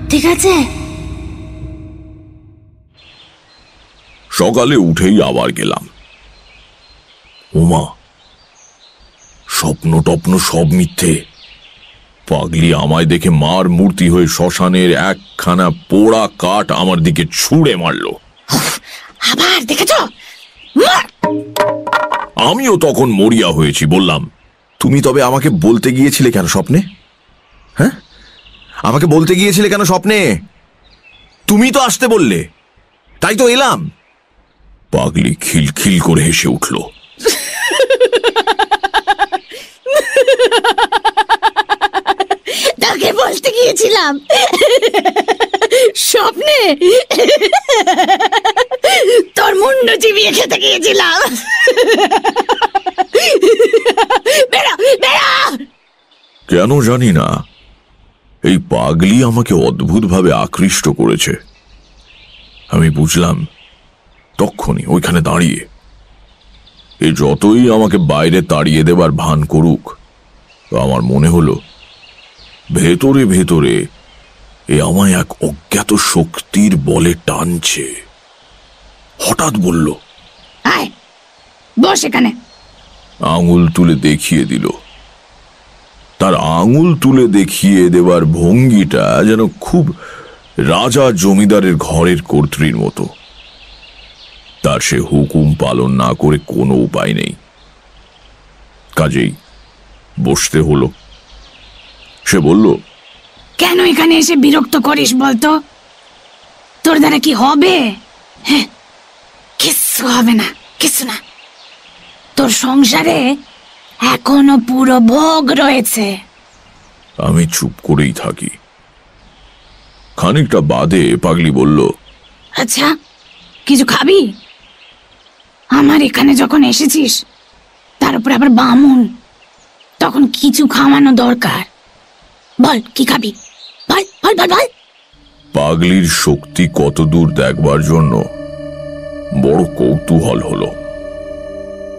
ঠিক আছে? সকালে উঠেই আবার গেলাম। উমা স্বপ্ন টপ্ন সব মিথ্যে। পাগলি আমায় দেখে মার মূর্তি হয়ে শ্মশানের একখানা পোড়া কাঠ আমার দিকে ছুঁড়ে মারলো। আবার দেখেছ? আমিও তখন মরিয়া হয়েছি বললাম। তুমি তবে আমাকে বলতে গিয়েছিলে কেন স্বপ্নে? হ্যাঁ? আমাকে বলতে গিয়েছিলে কেন স্বপ্নে? তুমি তো আসতে বললে। তাই তো এলাম। পাগলি খিলখিল করে হেসে উঠল। তোকে বলতে গিয়েছিলাম। স্বপ্নে তোর মুন্ড চিবিয়ে খেতে গিয়েছিলাম। কেন জানি না, এই পাগলি আমাকে অদ্ভুতভাবে আকৃষ্ট করেছে। আমি বুঝলাম, তক্ষণি ওইখানে দাঁড়িয়ে। এ যতই আমাকে বাইরে তাড়িয়ে দেবার ভান করুক, আমার মনে হলো ভেতরে ভেতরে এ আমায় এক অজ্ঞাত শক্তির বলে টানছে। হঠাৎ বলল আয় বস এখানে। আঙুল তুলে দেখিয়ে দিল। তার আঙুল তুলে দেখিয়ে দেবার ভঙ্গিটা যেন খুব রাজা জমিদারের ঘরের কর্ত্রীর মতো। তার সে হুকুম পালন না করে কোনো উপায় নেই। কাজেই বসতে হলো। সে বলল কেন এখানে এসে বিরক্ত করিস বলতো? তোর দ্বারা কি হবে? হ্যাঁ কিচ্ছু হবে না কিছু না। তোর সংসারে এখনও পুরো ভোগ রয়েছে। আমি চুপ করেই থাকি। খানিকটা বাদে পাগলি বলল আচ্ছা কিছু খাবি? আমার এখানে যখন এসেছিস তার উপরে আবার বামুন তখন কিছু খাওয়ানো দরকার। বল কি খাবি? বল বল বল বল। পাগলির শক্তি কতদূর দেখবার জন্য বড় কৌতূহল হলো।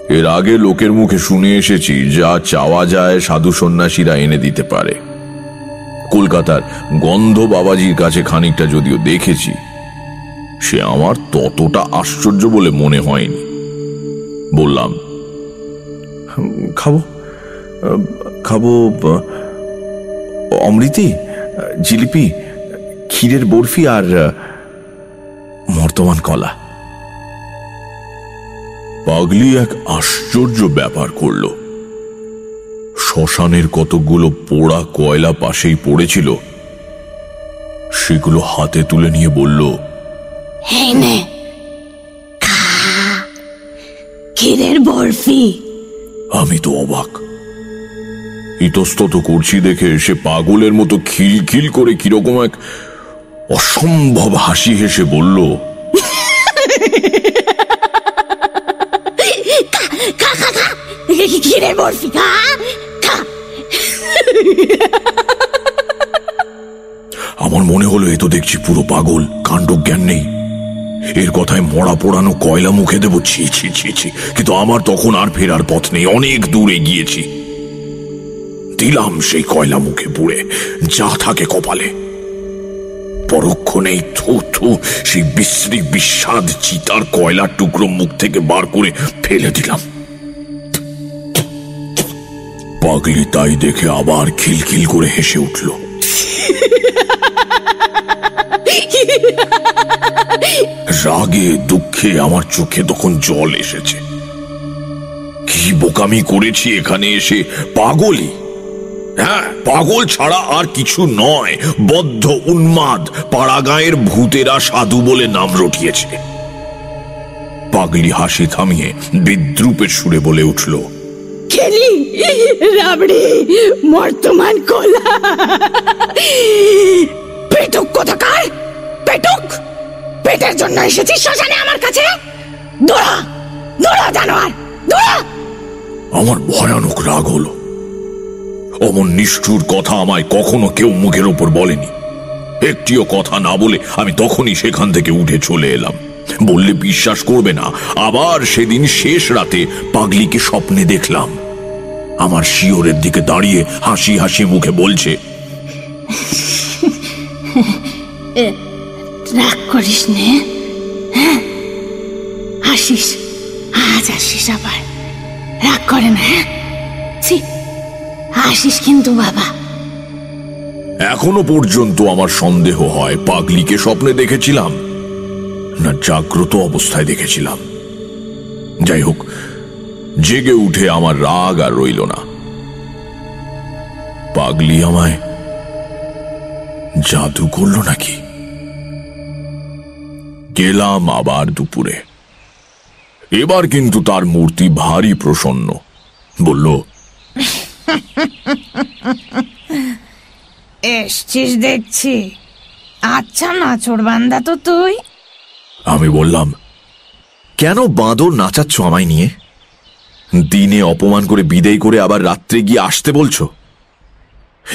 এর আগে লোকের মুখে শুনে এসেছি যা চাওয়া যায় সাধু সন্ন্যাসীরা এনে দিতে পারে। কলকাতার গন্ধ বাবাজির কাছে খানিকটা যদিও দেখেছি সে আমার ততটা আশ্চর্য বলে মনে হয়নি। বললাম খাব? খাব অমৃতি জিলিপি ক্ষীরের বরফি আর মর্তমান কলা। পাগলি এক আশ্চর্য ব্যাপার করল। শ্মশানের কতগুলো পোড়া কয়লা পাশেই পড়েছিল। সেগুলো হাতে তুলে নিয়ে বলল ক্ষীরের বরফি। আমি তো অবাক। ইতস্তত করছি দেখে সে পাগলের মতো খিলখিল করে কীরকম এক অসম্ভব হাসি হেসে বলল আমার মনে হলো এ তো দেখছি পুরো পাগল কাণ্ড জ্ঞান নেই। এর কথায় মরা পোড়ানো কয়লা মুখে দেবো ছি ছি ছি ছি। কিন্তু আমার তখন আর ফেরার পথ নেই অনেক দূরে গিয়েছি দিলাম সেই কয়লা মুখে পুড়ে, যা থাকে কপালে। পরক্ষণেই থু থু সেই বিশ্রী বিস্বাদ চিতার কয়লার টুকরো মুখ থেকে বার করে ফেলে দিলাম। পাগলি তাই দেখে আবার খিলখিল করে হেসে উঠল। রাগে, দুঃখে আমার চোখে তখন জল এসেছে। কি বোকামি করেছি এখানে এসে পাগলই হ্যাঁ পাগল ছাড়া আর কিছু নয়। বদ্ধ উন্মাদ পাড়াগাঁয়ের ভূতেরা সাধু বলে নাম রটিয়েছে। পাগলি হাসি থামিয়ে বিদ্রুপের সুরে বলে উঠল খেলি রাবড়ি বর্তমান কলা। পেটুক কোথাকার? পেটুক? পেটের জন্য এসেছিস শ্মশানে আমার কাছে? দৌড়া দৌড়া জানোয়ার দৌড়া। আমার ভয়ানক রাগ হলো। অমন নিষ্ঠুর কথা আমায় কখনো কেউ মুখের ওপর বলেনি। একটিও কথা না বলে আমি তখনই সেখান থেকে উঠে চলে এলাম। বললে বিশ্বাস করবে না, আবার সেদিন শেষ রাতে পাগলিকে স্বপ্নে দেখলাম। আমার শিওরের দিকে দাঁড়িয়ে হাসি হাসি মুখে বলছে রাগ করিস নে হ্যাঁ? আসিস, আজ আসিস আবার। রাগ করে না হ্যাঁ? আসিস কিন্তু বাবা। এখনও পর্যন্ত আমার সন্দেহ হয় পাগলিকে স্বপ্নে দেখেছিলাম, না জাগ্রত অবস্থায় দেখেছিলাম। যাই হোক, জেগে উঠে আমার রাগ আর রইল না। পাগলি আমায় জাদু করল নাকি? গেলাম আবার দুপুরে। এবার কিন্তু তার মূর্তি ভারী প্রসন্ন। বলল এসছিস দেখছি। আচ্ছা নাচোর বান্দা তো তুই। আমি বললাম কেন বাঁদর নাচাচ্ছ আমায় নিয়ে? দিনে অপমান করে বিদেয় করে আবার রাত্রে গিয়ে আসতে বলছো?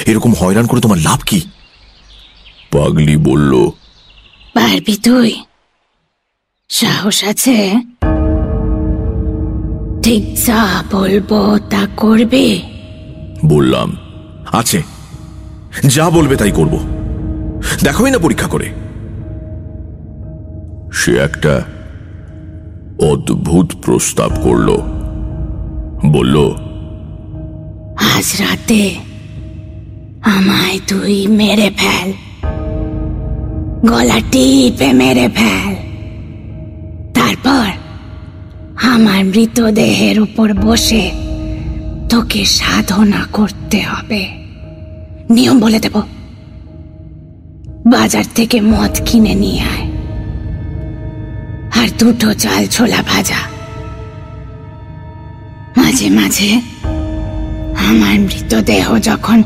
এরকম হয়রান করে তোমার লাভ কি? পাগলি বলল পারবি তুই। সাহস আছে? ঠিক যা বলব তা করবি? বললাম। আছে। যা বলবে তাই করব। দেখোই না পরীক্ষা করে। সে একটা অদ্ভুত প্রস্তাব করল। বলল, আজ রাতে আমায় তুই মেরে ফেল। গলা টিপে মেরে ফেল। তারপর আমার মৃতদেহের উপর বসে তোকে সাধনা করতে হবে। নিয়ম বলে দেব। বাজার থেকে মদ কিনে নিয়ে আয়। আর দুটো চাল ছোলা ভাজা। মাঝে মাঝে আমার মৃতদেহ যখন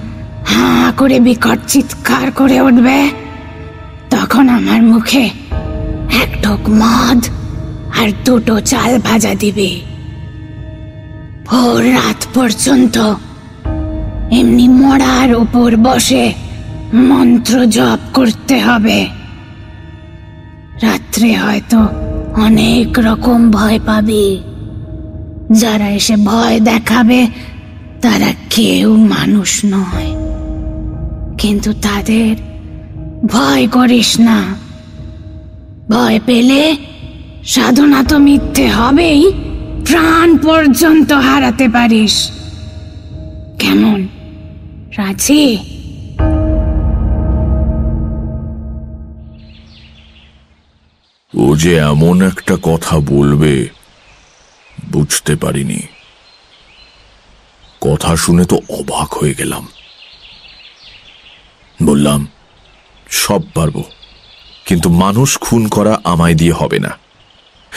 হাঁ করে বিকট চিৎকার করে উঠবে, তখন আমার মুখে এক ঢোক মদ আর দুটো চাল ভাজা দিবি। ভোর রাত পর্যন্ত এমনি মরার উপর বসে মন্ত্র জপ করতে হবে। রাত্রে হয়তো অনেক রকম ভয় পাবি। যারা এসে ভয় দেখাবে, তারা কেউ মানুষ নয়। কিন্তু তাদের ভয় করিস না। ভয় পেলে সাধনা তো মিথ্যে হবেই। প্রাণ পর্যন্ত হারাতে পারিস। কেমন? রাজি? ও যে এমন একটা কথা বলবে, বুঝতে পারিনি। কথা শুনে তো অবাক হয়ে গেলাম। বললাম, সব পারব, কিন্তু মানুষ খুন করা আমায় দিয়ে হবে না।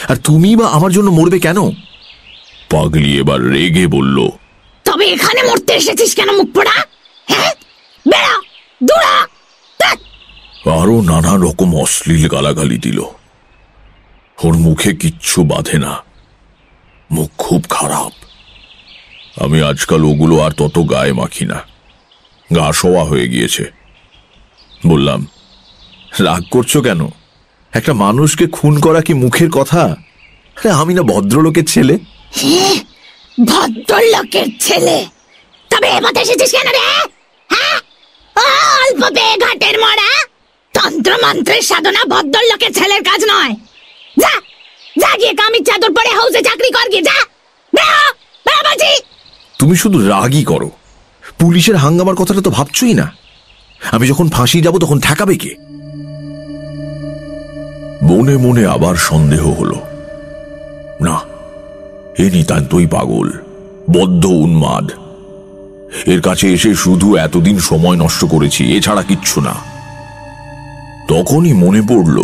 আর তুমি বা আমার জন্য মরবে কেন? পাগলি এবার রেগে বলল তবে এখানে মরতে এসেছিস কেন মুখ পোড়া? হ্যাঁ? বেড়া আরও নানা রকম অশ্লীল গালাগালি দিল। ওর মুখে কিচ্ছু বাঁধে না। মুখ খুব খারাপ। আমি আজকাল ওগুলো আর তত গায়ে মাখি না। গা শোয়া হয়ে গিয়েছে। বললাম রাগ করছ কেন? একটা মানুষকে খুন করা কি মুখের কথা? আমি না ভদ্রলোকের ছেলে। ভদ্রলোকের ছেলে। তবে এ পথে এসেছিস কেন রে? হ্যাঁ? অল্প পেয়ে ঘাটের মরা। তন্ত্র মন্ত্রের সাধনা ভদ্রলোকের ছেলের কাজ নয়। যা যা গিয়ে কামির চাদর পরে হাউসে চাকরি কর গিয়ে, যা। বলছি। তুমি শুধু রাগই করো। পুলিশের হাঙ্গামার কথাটা তো ভাবছই না। আমি যখন ফাঁসি যাব তখন ঠেকাবে কে? মনে মনে আবার সন্দেহ হলো। এ নিতান্তই পাগল, বদ্ধ উন্মাদ। এর কাছে এসে শুধু এতদিন সময় নষ্ট করেছি, এছাড়া কিচ্ছু না। তখনই মনে পড়ল,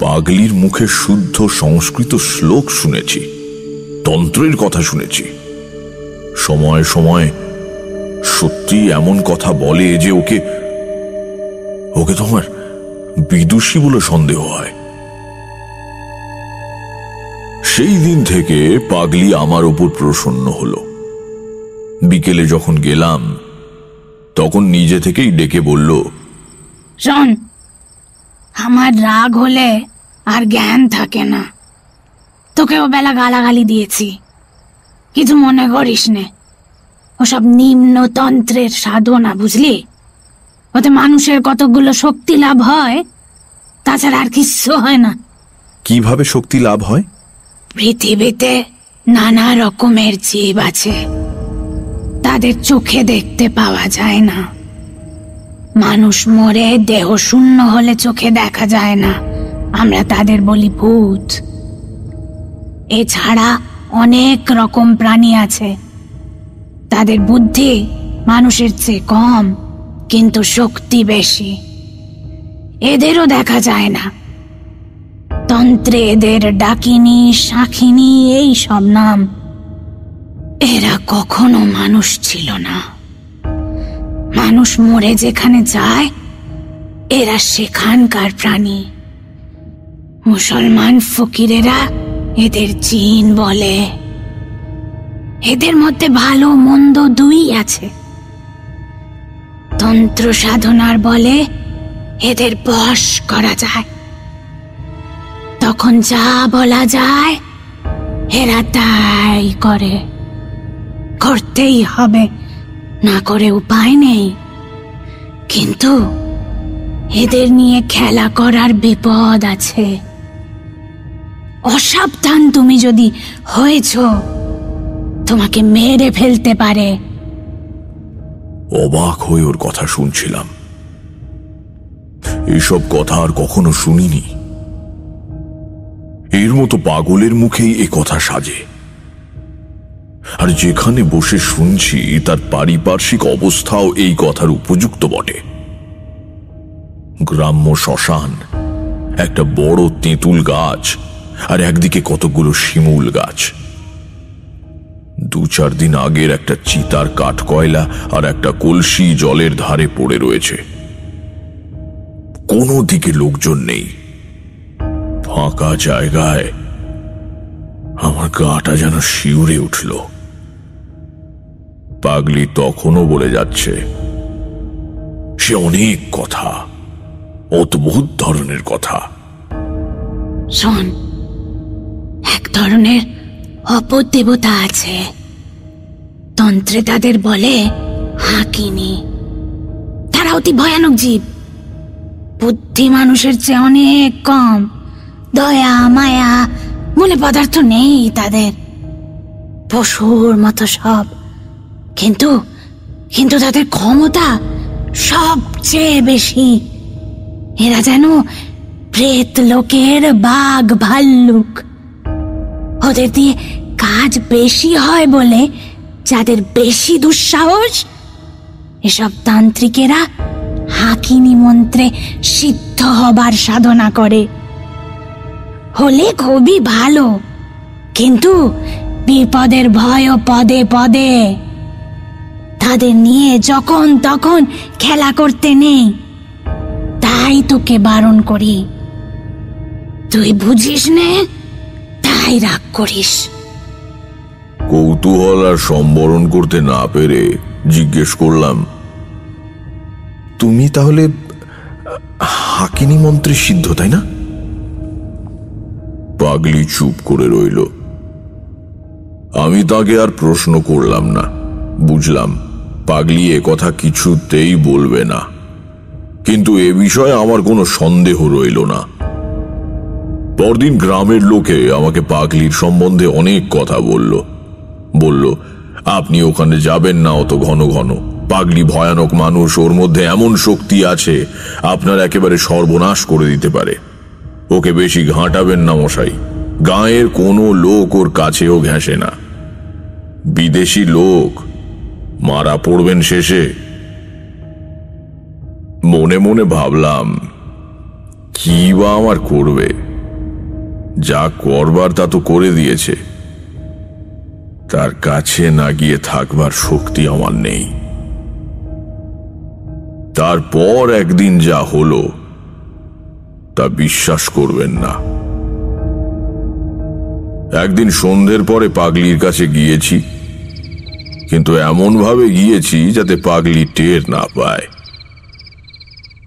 পাগলির মুখে শুদ্ধ সংস্কৃত শ্লোক শুনেছি, তন্ত্রের কথা শুনেছি। সময় সময় সত্যি এমন কথা বলে যে ওকে ওকে তোমার বিদুষী বলে সন্দেহ হয়। সেই দিন থেকে পাগলি আমার ওপর প্রসন্ন হলো। বিকেলে যখন গেলাম তখন নিজে থেকেই ডেকে বলল শোন আমার রাগ হলে আর জ্ঞান থাকে না। তোকে ও বেলা গালাগালি দিয়েছি। কিছু মনে করিস নে। ওসব নিম্নতন্ত্রের সাধনা বুঝলি? ওতে মানুষের কতগুলো শক্তি লাভ হয় তাছাড়া আর কিচ্ছু হয় না। কীভাবে শক্তি লাভ হয়? পৃথিবীতে নানা রকমের জীব আছে। তাদের চোখে দেখতে পাওয়া যায় না। মানুষ মরে, দেহ শূন্য হলে চোখে দেখা যায় না। আমরা তাদের বলি ভূত। এছাড়া অনেক রকম প্রাণী আছে। তাদের বুদ্ধি মানুষের চেয়ে কম, কিন্তু শক্তি বেশি। এদেরও দেখা যায় না। তন্ত্রে এদের ডাকিনী শাখিনী এই সব নাম। এরা কখনো মানুষ ছিল না। মানুষ মরে যেখানে যায়, এরা সেখানকার প্রাণী। মুসলমান ফকিরেরা এদের জিন বলে। এদের মধ্যে ভালো মন্দ দুই আছে। তন্ত্র সাধনার বলে এদের বশ করা যায়। তখন যা বলা যায় এরা তাই করে। করতেই হবে, না করে উপায় নেই। কিন্তু এদের নিয়ে খেলা করার বিপদ আছে। অসাবধান তুমি যদি হয়েছ, তোমাকে মেরে ফেলতে পারে। অবাক হয়ে ওর কথা শুনছিলাম। এসব কথা আর কখনো শুনিনি। এর মতো পাগলের মুখেই এ কথা সাজে। আর যেখানে বসে শুনছি, তার পারিপার্শ্বিক অবস্থাও এই কথার উপযুক্ত বটে। গ্রাম্য শ্মশান, একটা বড় তেঁতুল গাছ, আর একদিকে কতগুলো শিমুল গাছ। দু চার দিন আগের একটা চিতার কাঠ কয়লা আর একটা কলসি জলের ধারে পড়ে রয়েছে। কোনো দিকে লোকজন নেই। ফাঁকা জায়গায় আমার গাটা যেন শিউরে উঠল। পাগলি তখনও বলে যাচ্ছে, সে অনেক কথা, অদ্ভুত ধরনের কথা। শোন, এক ধরনের অপর দেবতা আছে। তন্ত্রে তাদের বলে হাকিনি তারা অতি ভয়ানক জীব। বুদ্ধি মানুষের চেয়ে অনেক কম। দয়া, মায়া মনে পদার্থ নেই তাদের। পশুর মতো সব। কিন্তু কিন্তু তাদের ক্ষমতা সবচেয়ে বেশি। এরা যেন প্রেত লোকের বাঘ ভাল্লুক। ওদের দিয়ে কাজ বেশি হয় বলে যাদের বেশি দুঃসাহস, এসব তান্ত্রিকেরা হাকিনি মন্ত্রে সিদ্ধ হবার সাধনা করে। হলে খুবই ভালো। কিন্তু বিপদের ভয় পদে পদে। তাদের নিয়ে যখন তখন খেলা করতে নেই। তাই তোকে বারণ করি। তুই বুঝিস নে? তাই রাগ করিস। কৌতূহল আর সম্বরণ করতে না পেরে জিজ্ঞেস করলাম, তুমি তাহলে হাকিনি মন্ত্রে সিদ্ধ, তাই না? পাগলি চুপ করে রইল। আমি তাকে আর প্রশ্ন করলাম না। বুঝলাম, পাগলি এ কথা কিছুতেই বলবে না। কিন্তু এ বিষয়ে আমার কোনো সন্দেহ রইল না। পরদিন গ্রামের লোকে আমাকে পাগলির সম্বন্ধে অনেক কথা বলল। বলল, আপনি ওখানে যাবেন না অত ঘন ঘন। পাগলি ভয়ানক মানুষ, ওর মধ্যে এমন শক্তি আছে, আপনার একেবারে সর্বনাশ করে দিতে পারে। ওকে বেশি ঘাঁটাবেন না মশাই। গাঁয়ের কোনো লোক ওর কাছেও ঘেঁষে না। বিদেশি লোক, মারা পড়বেন শেষে। মনে মনে ভাবলাম, কি বা আমার করবে? যা করবার তা তো করে দিয়েছে। তার কাছে না গিয়ে থাকবার শক্তি আমার নেই। তারপর একদিন যা হলো তা বিশ্বাস করবেন না। একদিন সন্ধ্যের পরে পাগলির কাছে গিয়েছি, কিন্তু এমনভাবে গিয়েছি যাতে পাগলি টের না পায়।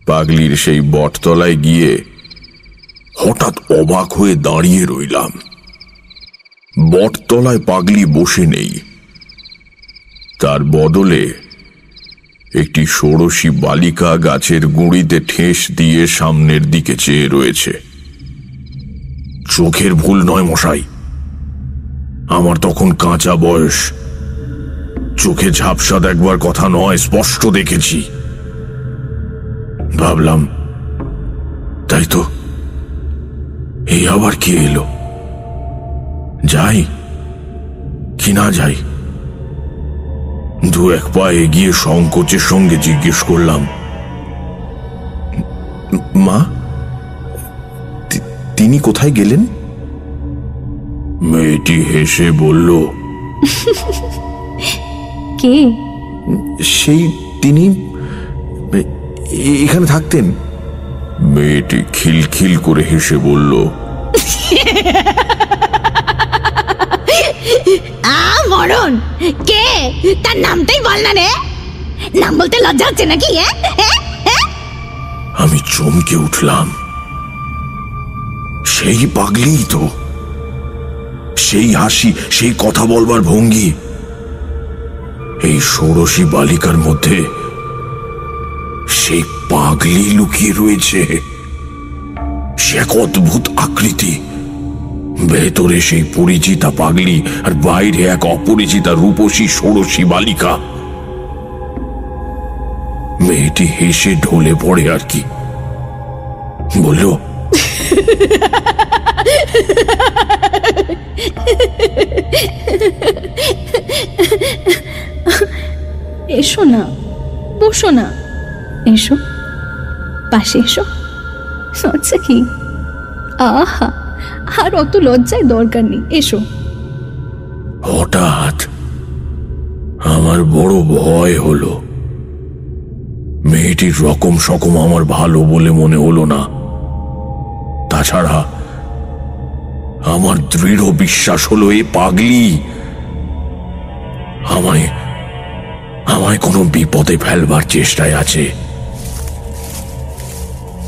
পাগলির সেই বটতলায় গিয়ে হঠাৎ অবাক হয়ে দাঁড়িয়ে রইলাম। বটতলায় পাগলি বসে নেই। তার বদলে একটি ষোড়শী বালিকা গাছের গুঁড়িতে ঠেস দিয়ে সামনের দিকে চেয়ে রয়েছে। চোখের ভুল নয় মশাই। আমার তখন কাঁচা বয়স। চোখে ঝাপসা দেখবার কথা নয়, স্পষ্ট দেখেছি। ভাবলাম, তাই তো। এই আবার কে এলো? যাই, কি না যাই। দু এক পা এগিয়ে সংকোচের সঙ্গে জিজ্ঞেস করলাম মা তিনি কোথায় গেলেন? মেয়েটি হেসে বলল কে? সেই তিনি এখানে থাকতেন। মেয়েটি খিলখিল করে হেসে বলল আ, মরণ। কে? তার নামটাই বল না রে। নাম বলতে লজ্জা হচ্ছে নাকি? আমি চমকে উঠলাম। সেই পাগলিই তো। সেই হাসি, সেই কথা বলবার ভঙ্গি। এই ষোড়শী বালিকার মধ্যে সেই পাগলি লুকিয়ে রয়েছে। সে এক অদ্ভুত আকৃতি। ভেতরে সেই পরিচিতা পাগলি আর বাইরে এক অপরিচিতা রূপসী ষোড়শী বালিকা। মেয়েটি হেসে ঢলে পড়ে আর কি। বলল, এসো না, বসো না। এসো, পাশে এসো। আচ্ছা কি? আহা। আর অত লজ্জায় দরকার নেই। এসো। হঠাৎ আমার বড় ভয় হলো। মেয়েটির রকম সকম আমার ভালো বলে মনে হলো না। তাছাড়া আমার দৃঢ় বিশ্বাস হলো এ পাগলি আমায় আমায় কোনো বিপদে ফেলবার চেষ্টায় আছে।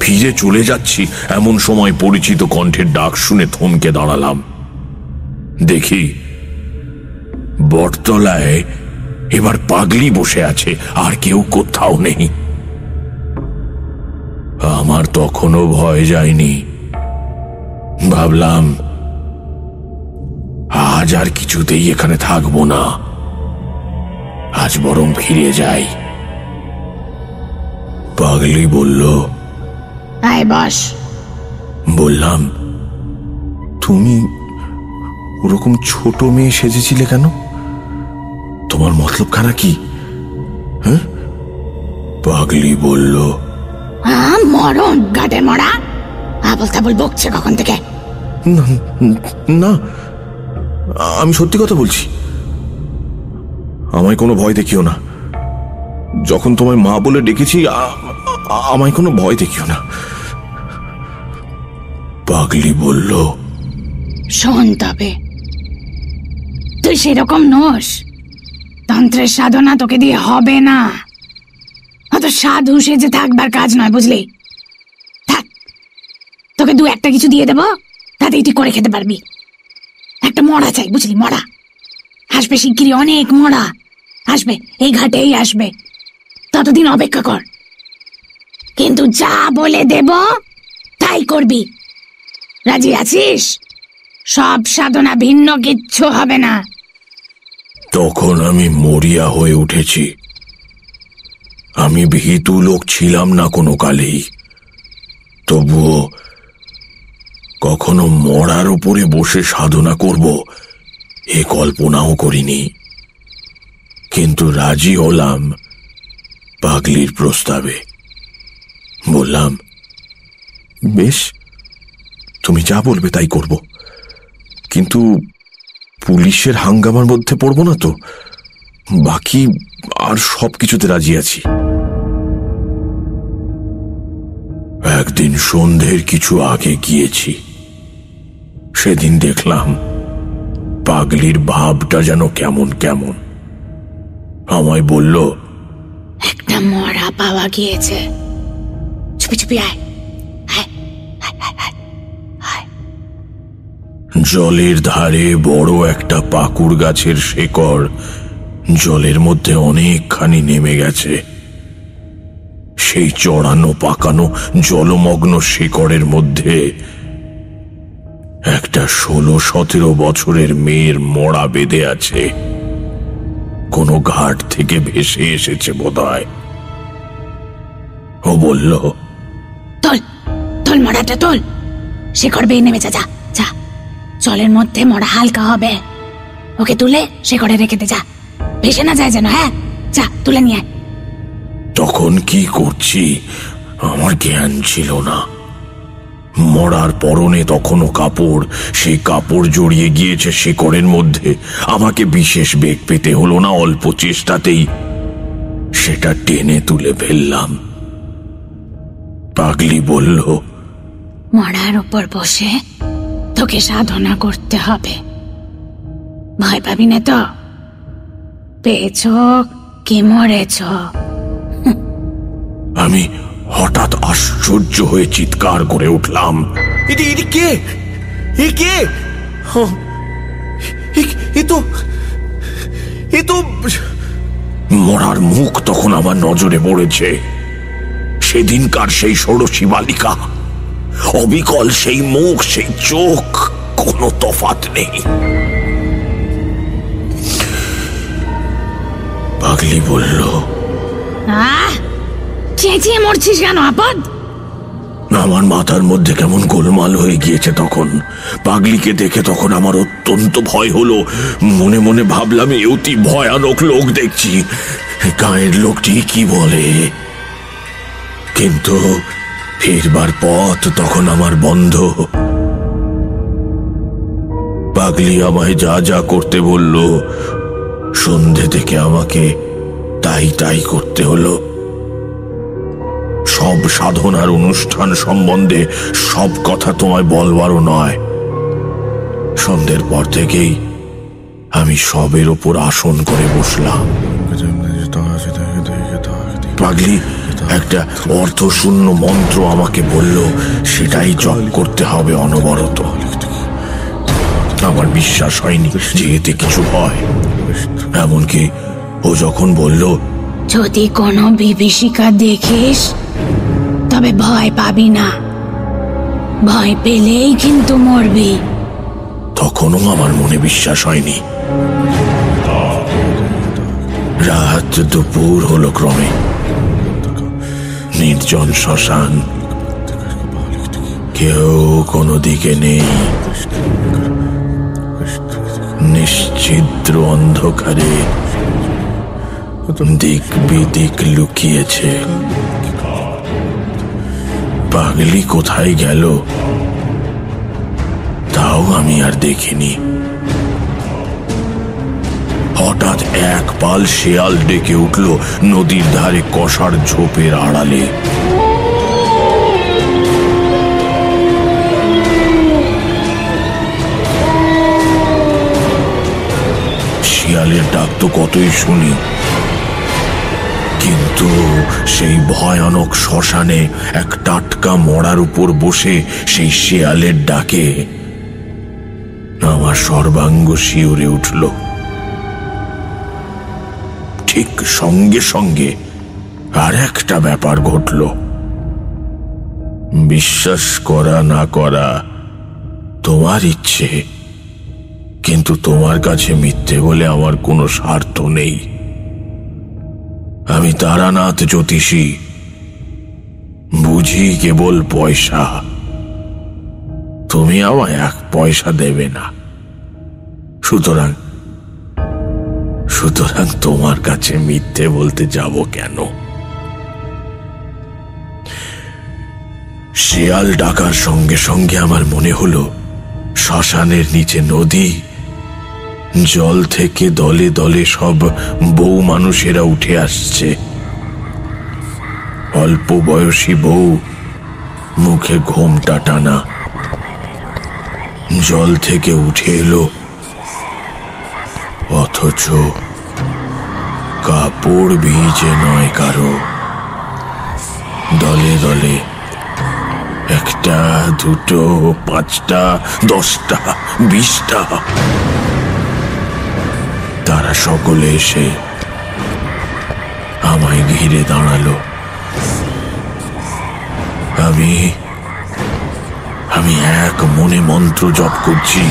ফিরে চলে যাচ্ছি, এমন সময় পরিচিত কণ্ঠের ডাক শুনে থমকে দাঁড়ালাম। দেখি, বটতলায় এবার পাগলি বসে আছে, আর কেউ কোথাও নেই। আমার তখনও ভয় যায়নি। ভাবলাম, আজ আর কিছুতেই এখানে থাকব না। আজ বরং ফিরে যাই। পাগলি বলল আয় বস। বললাম তুমি ওরকম ছোট মেয়ে সেজেছিলে কেন? তোমার মতলব খানা কি? হ্যাঁ? পাগলি বলল। মরণ গাটের মরা। আবল তাবল বকছে কখন থেকে? না আমি সত্যি কথা বলছি। আমায় কোনো ভয় দেখিও না। যখন তোমায় মা বলে ডেকেছি আমায় কোনো ভয় দেখিও না। পাগলি বলল, শোন তবে। তুই সেরকম নোস। তন্ত্রের সাধনা তোকে দিয়ে হবে না। অত সাধু সেজে থাকবার কাজ নয়, বুঝলি? থাক, তোকে দু একটা কিছু দিয়ে দেবো, তাতেই তুই করে খেতে পারবি। একটা মরা চাই, বুঝলি? মরা। আসবে শিগগিরই অনেক মরা। আসবে, এই ঘাটেই আসবে। ততদিন অপেক্ষা কর। কিন্তু যা বলে দেব, তাই করবি। রাজি আছিস? সব সাধনা ভিন্ন, কিচ্ছু হবে না। তখন আমি মরিয়া হয়ে উঠেছি। আমি ভীতু লোক ছিলাম না কোনো কালেই। তবুও কখনো মরার উপরে বসে সাধনা করব, এ কল্পনাও করিনি। কিন্তু রাজি হলাম পাগলির প্রস্তাবে। বললাম, বেশ, তুমি যা বলবে তাই করব। কিন্তু পুলিশের হাঙ্গামার মধ্যে পড়ব না তো। বাকি আর সব কিছুতে রাজি আছি। একদিন সন্ধ্যের কিছু আগে গিয়েছি। সেদিন দেখলাম পাগলির ভাবটা যেন কেমন কেমন। আমায় বলল, একটা মরা পাওয়া গিয়েছে। জলের ধারে বড় একটা পাকুড় গাছের শেকড় জলের মধ্যে অনেকখানি নেমে গেছে। সেই চড়ানো, পাকানো, জলমগ্ন শেকড়ের মধ্যে একটা ষোলো, সতেরো বছরের মেয়ের মরা বেঁধে আছে। কোনো ঘাট থেকে ভেসে এসেছে বোধহয়। ও বলল তোল তোল মরাটা তোল। শেখর বেয়ে নেমে যা যা জলের মধ্যে মরা হালকা হবে। ওকে তুলে শেখরে রেখে দে, যা। ভেসে না যায় যেন হ্যাঁ? যা, তুলে নিয়ে তখন কি করছি? আমার জ্ঞান ছিল না। মরার পরনে তখনও কাপড় সেই কাপড় জড়িয়ে গিয়েছে শেকড়ের মধ্যে। আমাকে বিশেষ বেগ পেতে হলো না, অল্প চেষ্টাতেই। সেটা টেনে তুলে ফেললাম। পাগলি বলল মরার উপর বসে তোকে সাধনা করতে হবে। ভয় পাবি না তো? পেয়েছ কি মরেছ? আমি হঠাৎ আশ্চর্য হয়ে চিৎকার করে উঠলাম। এটি এটি কে? এ কে? এ তো এ তো মরার মুখ তখন আমার নজরে পড়েছে। সেদিনকার সেই ষোড়শী বালিকা। অবিকল সেই মুখ সেই চোখ কোনো তফাত নেই। পাগলি বলল চেঁচিয়ে মরছিস কেন আপদ? আমার মাথার মধ্যে কেমন গোলমাল হয়ে গিয়েছে তখন। পাগলিকে দেখে তখন আমার অত্যন্ত ভয় হলো। মনে মনে ভাবলাম এ অতি ভয়ানক লোক দেখছি। গায়ের লোকটি কি বলে? কিন্তু ফিরবার পথ তখন আমার বন্ধ। পাগলি আমায় যা যা করতে বলল, সন্ধে থেকে আমাকে তাই তাই করতে হলো। সব সাধনার অনুষ্ঠান সম্বন্ধে সব কথা তোমায় বলবারও নয়। সন্ধ্যের পর থেকেই আমি সবের ওপর আসন করে বসলাম। পাগলি একটা অর্থশূন্য মন্ত্র আমাকে বলল সেটাই জপ করতে হবে অনবরত। আমার বিশ্বাস হয়নি যে এতে কিছু হয়। এমনকি ও যখন বলল যদি কোনো বিভীষিকা দেখিস তবে ভয় পাবি না। ভয় পেলেই কিন্তু মরবি। তখনও আমার মনে বিশ্বাস হয়নি। রাত দুপুর হলো ক্রমে। নির্জন শ্মশান। কেউ কোনো দিকে নেই। নিশ্চিদ্র অন্ধকারে দিক বিদিক লুকিয়েছে। পাগলি কোথায় গেল? তাও আমি আর দেখিনি। হঠাৎ এক পাল শেয়াল ডেকে উঠল নদীর ধারে কষার ঝোপের আড়ালে। শিয়ালের ডাক তো কতই শুনি। কিন্তু সেই ভয়ানক শ্মশানে এক টাটকা মরার উপর বসে সেই শেয়ালের ডাকে। আমার সর্বাঙ্গ শিউরে উঠল। ঠিক সঙ্গে সঙ্গে আর একটা ব্যাপার ঘটল। বিশ্বাস করা না করা তোমার ইচ্ছে, কিন্তু তোমার কাছে মিথ্যে বলে আমার কোনো স্বার্থ নেই। আমি তারানাথ জ্যোতিষী, বুঝি কেবল পয়সা। তুমি আমায় এক পয়সা দেবে না। সুতরাং সুতরাং তোমার কাছে মিথ্যে বলতে যাব কেন? শিয়াল ডাকার সঙ্গে সঙ্গে আমার মনে হলো, শ্মশানের নিচে নদী, জল থেকে দলে দলে সব বউ মানুষেরা উঠে আসছে। অল্প বয়সী বউ, মুখে ঘোমটা টানা। জল থেকে উঠে এলো। অথচ কাপড় ভিজে নয় কারও। দলে দলে একটা, দুটো, পাঁচটা, দশটা, বিশটা। তারা সকলে এসে আমায় ঘিরে দাঁড়াল। আমি আমি এক মনে মন্ত্র জপ করছি।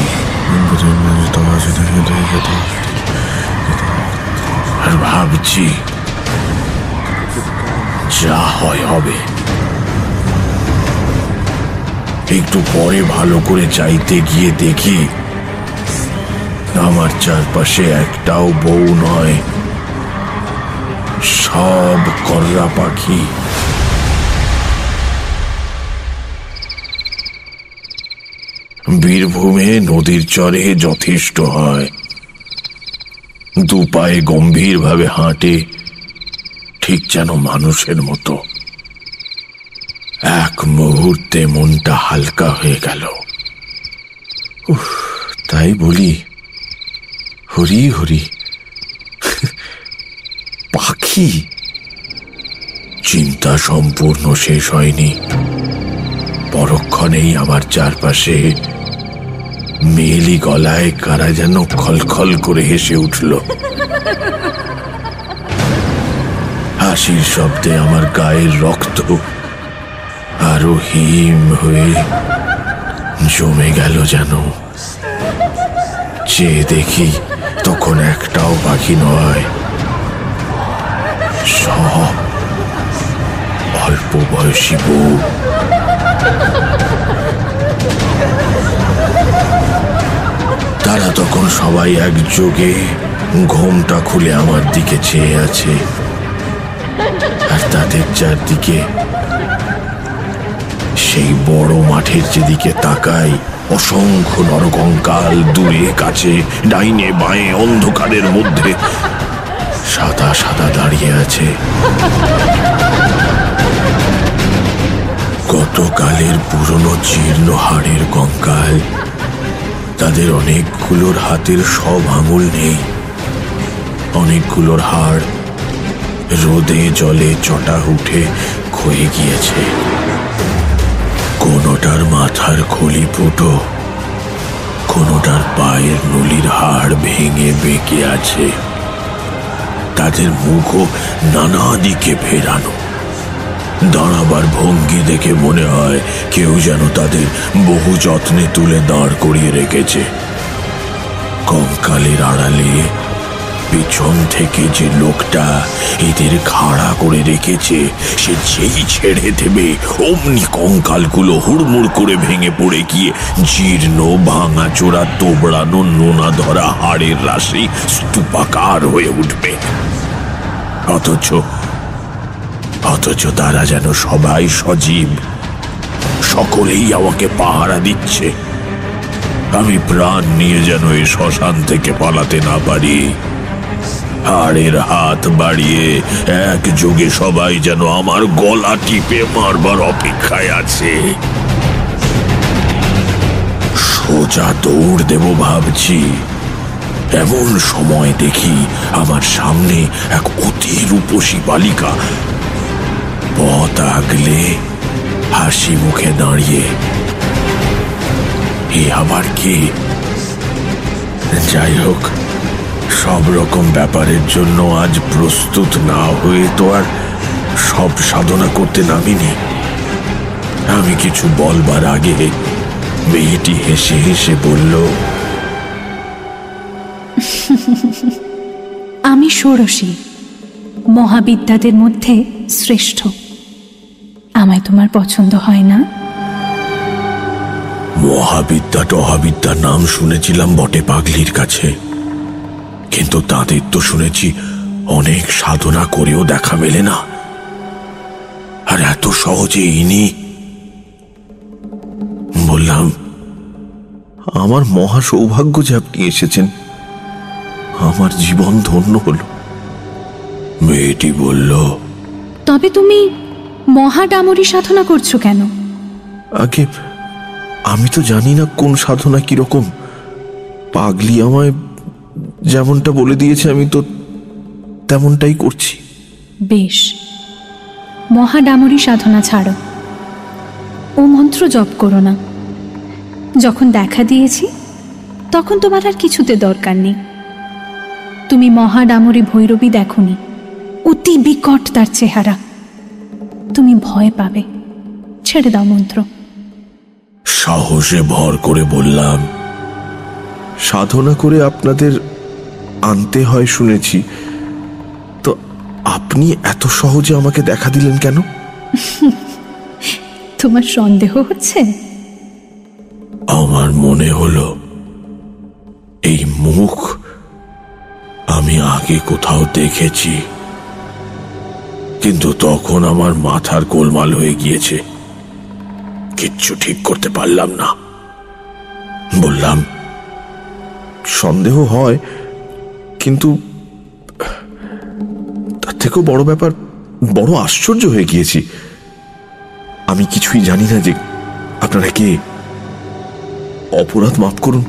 আর ভাবছি যা হয় হবে। একটু পরে ভালো করে চাইতে গিয়ে দেখি আমার চারপাশে একটাও বউ নয়। সব কররা পাখি। বীরভূমে নদীর চরে যথেষ্ট হয়। দু পায়ে গম্ভীরভাবে হাঁটে, ঠিক যেন মানুষের মতো। এক মুহূর্তে মনটা হালকা হয়ে গেল। তাই বলি, হরি হরি। পাখি! চিন্তা সম্পূর্ণ শেষ হয়নি। পরক্ষণেই আমার চারপাশে মেয়েলি গলায় কারা যেন খলখল করে হেসে উঠল। হাসির শব্দে আমার গায়ের রক্ত আরও হিম হয়ে জমে গেল যেন। চেয়ে দেখি তখন একটাও পাখি নয়। সব অল্প বয়সী বউ। তারা তখন সবাই একযোগে ঘোমটা খুলে আমার দিকে চেয়ে আছে। আর তাদের চারদিকে সেই বড় মাঠের যেদিকে তাকাই, অসংখ্য নরকঙ্কাল দূরে, কাছে, ডাইনে, বাঁয়ে, অন্ধকারের মধ্যে সাদা সাদা দাঁড়িয়ে আছে। গতকালের পুরনো জীর্ণ হাড়ের কঙ্কাল তাদের অনেকগুলোর হাতের সব আঙুল নেই। অনেকগুলোর হাড় রোদে জলে চটা উঠে ক্ষয়ে গিয়েছে। কোনোটার মাথার খলি ফুটো, কোনোটার পায়ের নলির হাড় ভেঙে বেঁকে আছে। তাদের মুখও নানা দিকে ফেরানো। দাঁড়াবার ভঙ্গি দেখে মনে হয় কেউ যেন তাদের বহু যত্নে তুলে দাঁড় করিয়ে রেখেছে। কঙ্কালের আড়ালে, পিছন থেকে যে লোকটা এদের খাড়া করে রেখেছে, সে যেই ছেড়ে দেবে, অমনি কঙ্কালগুলো হুড়মুড় করে ভেঙে পড়ে গিয়ে জীর্ণ ভাঙা চোরা তোবড়ানো নোনা ধরা হাড়ের রাশি স্তূপাকার হয়ে উঠবে। অথচ অথচ তারা যেন সবাই সজীব। সকলেই আমাকে পাহারা দিচ্ছে। আমি প্রাণ নিয়ে যেন এই শ্মশান থেকে পালাতে না পারি। হাড়ের হাত বাড়িয়ে এক যোগে সবাই যেন আমার গলা টিপে মারবার অপেক্ষায় আছে। সোজা দৌড় দেব ভাবছি। এমন সময় দেখি আমার সামনে এক অতি রূপসী বালিকা পথ আগলে হাসি মুখে দাঁড়িয়ে এ আবার কি যাই হোক সব রকম ব্যাপারের জন্য আজ প্রস্তুত না হয়ে তো আর সব সাধনা করতে নামিনি আমি কিছু বলবার আগে মেয়েটি হেসে হেসে বলল আমি ষোড়শী মহাবিদ্যাদের মধ্যে শ্রেষ্ঠ আমায় তোমার পছন্দ হয় না? মহাবিদ্যা টহাবিদ্যার নাম শুনেছিলাম বটে পাগলির কাছে। কিন্তু তাদের তো শুনেছি অনেক সাধনা করেও দেখা মেলে না। আর এত সহজে ইনি বললাম আমার মহা সৌভাগ্য যে আপনি এসেছেন। আমার জীবন ধন্য হল। মেয়েটি বলল তবে তুমি মহাডামরি সাধনা করছ কেন? আগে আমি তো জানি না কোন সাধনা কীরকম। পাগলি আমায় যেমনটা বলে দিয়েছে আমি তো তেমনটাই করছি। বেশ। মহাডামরি সাধনা ছাড়ো। ও মন্ত্র জপ করো না। যখন দেখা দিয়েছি তখন তোমার আর কিছুতে দরকার নেই। তুমি মহাডামরি ভৈরবী দেখনি। অতি বিকট তার চেহারা। তুমি ভয় পাবে। ছেড়ে দাও মন্ত্র। সাহসে ভর করে বললাম সাধনা করে আপনাদের আনতে হয় শুনেছি। তো আপনি এত সহজে আমাকে দেখা দিলেন কেন? তোমার সন্দেহ হচ্ছে? আমার মনে হলো এই মুখ আমি আগে কোথাও দেখেছি। কিন্তু তখন আমার মাথার গোলমাল হয়ে গিয়েছে। কিচ্ছু ঠিক করতে পারলাম না। বললাম, সন্দেহ হয়, কিন্তু তার থেকেও বড় ব্যাপার, বড় আশ্চর্য হয়ে গিয়েছি। আমি কিছুই জানি না যে আপনারা কে। অপরাধ মাফ করুন,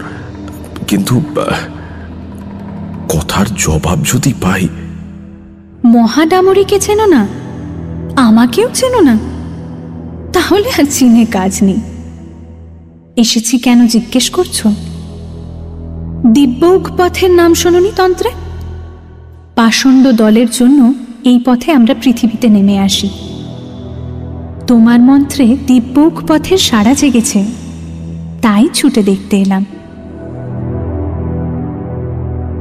কিন্তু কথার জবাব যদি পাই মহাডামরিকে চেনো না? আমাকেও চেনো না? তাহলে আর চিনে কাজ নেই। এসেছি কেন জিজ্ঞেস করছ? দিব্যৌক পথের নাম শোনি তন্ত্রে? পাষণ্ড দলের জন্য এই পথে আমরা পৃথিবীতে নেমে আসি। তোমার মন্ত্রে দিব্যৌক পথের সাড়া জেগেছে। তাই ছুটে দেখতে এলাম।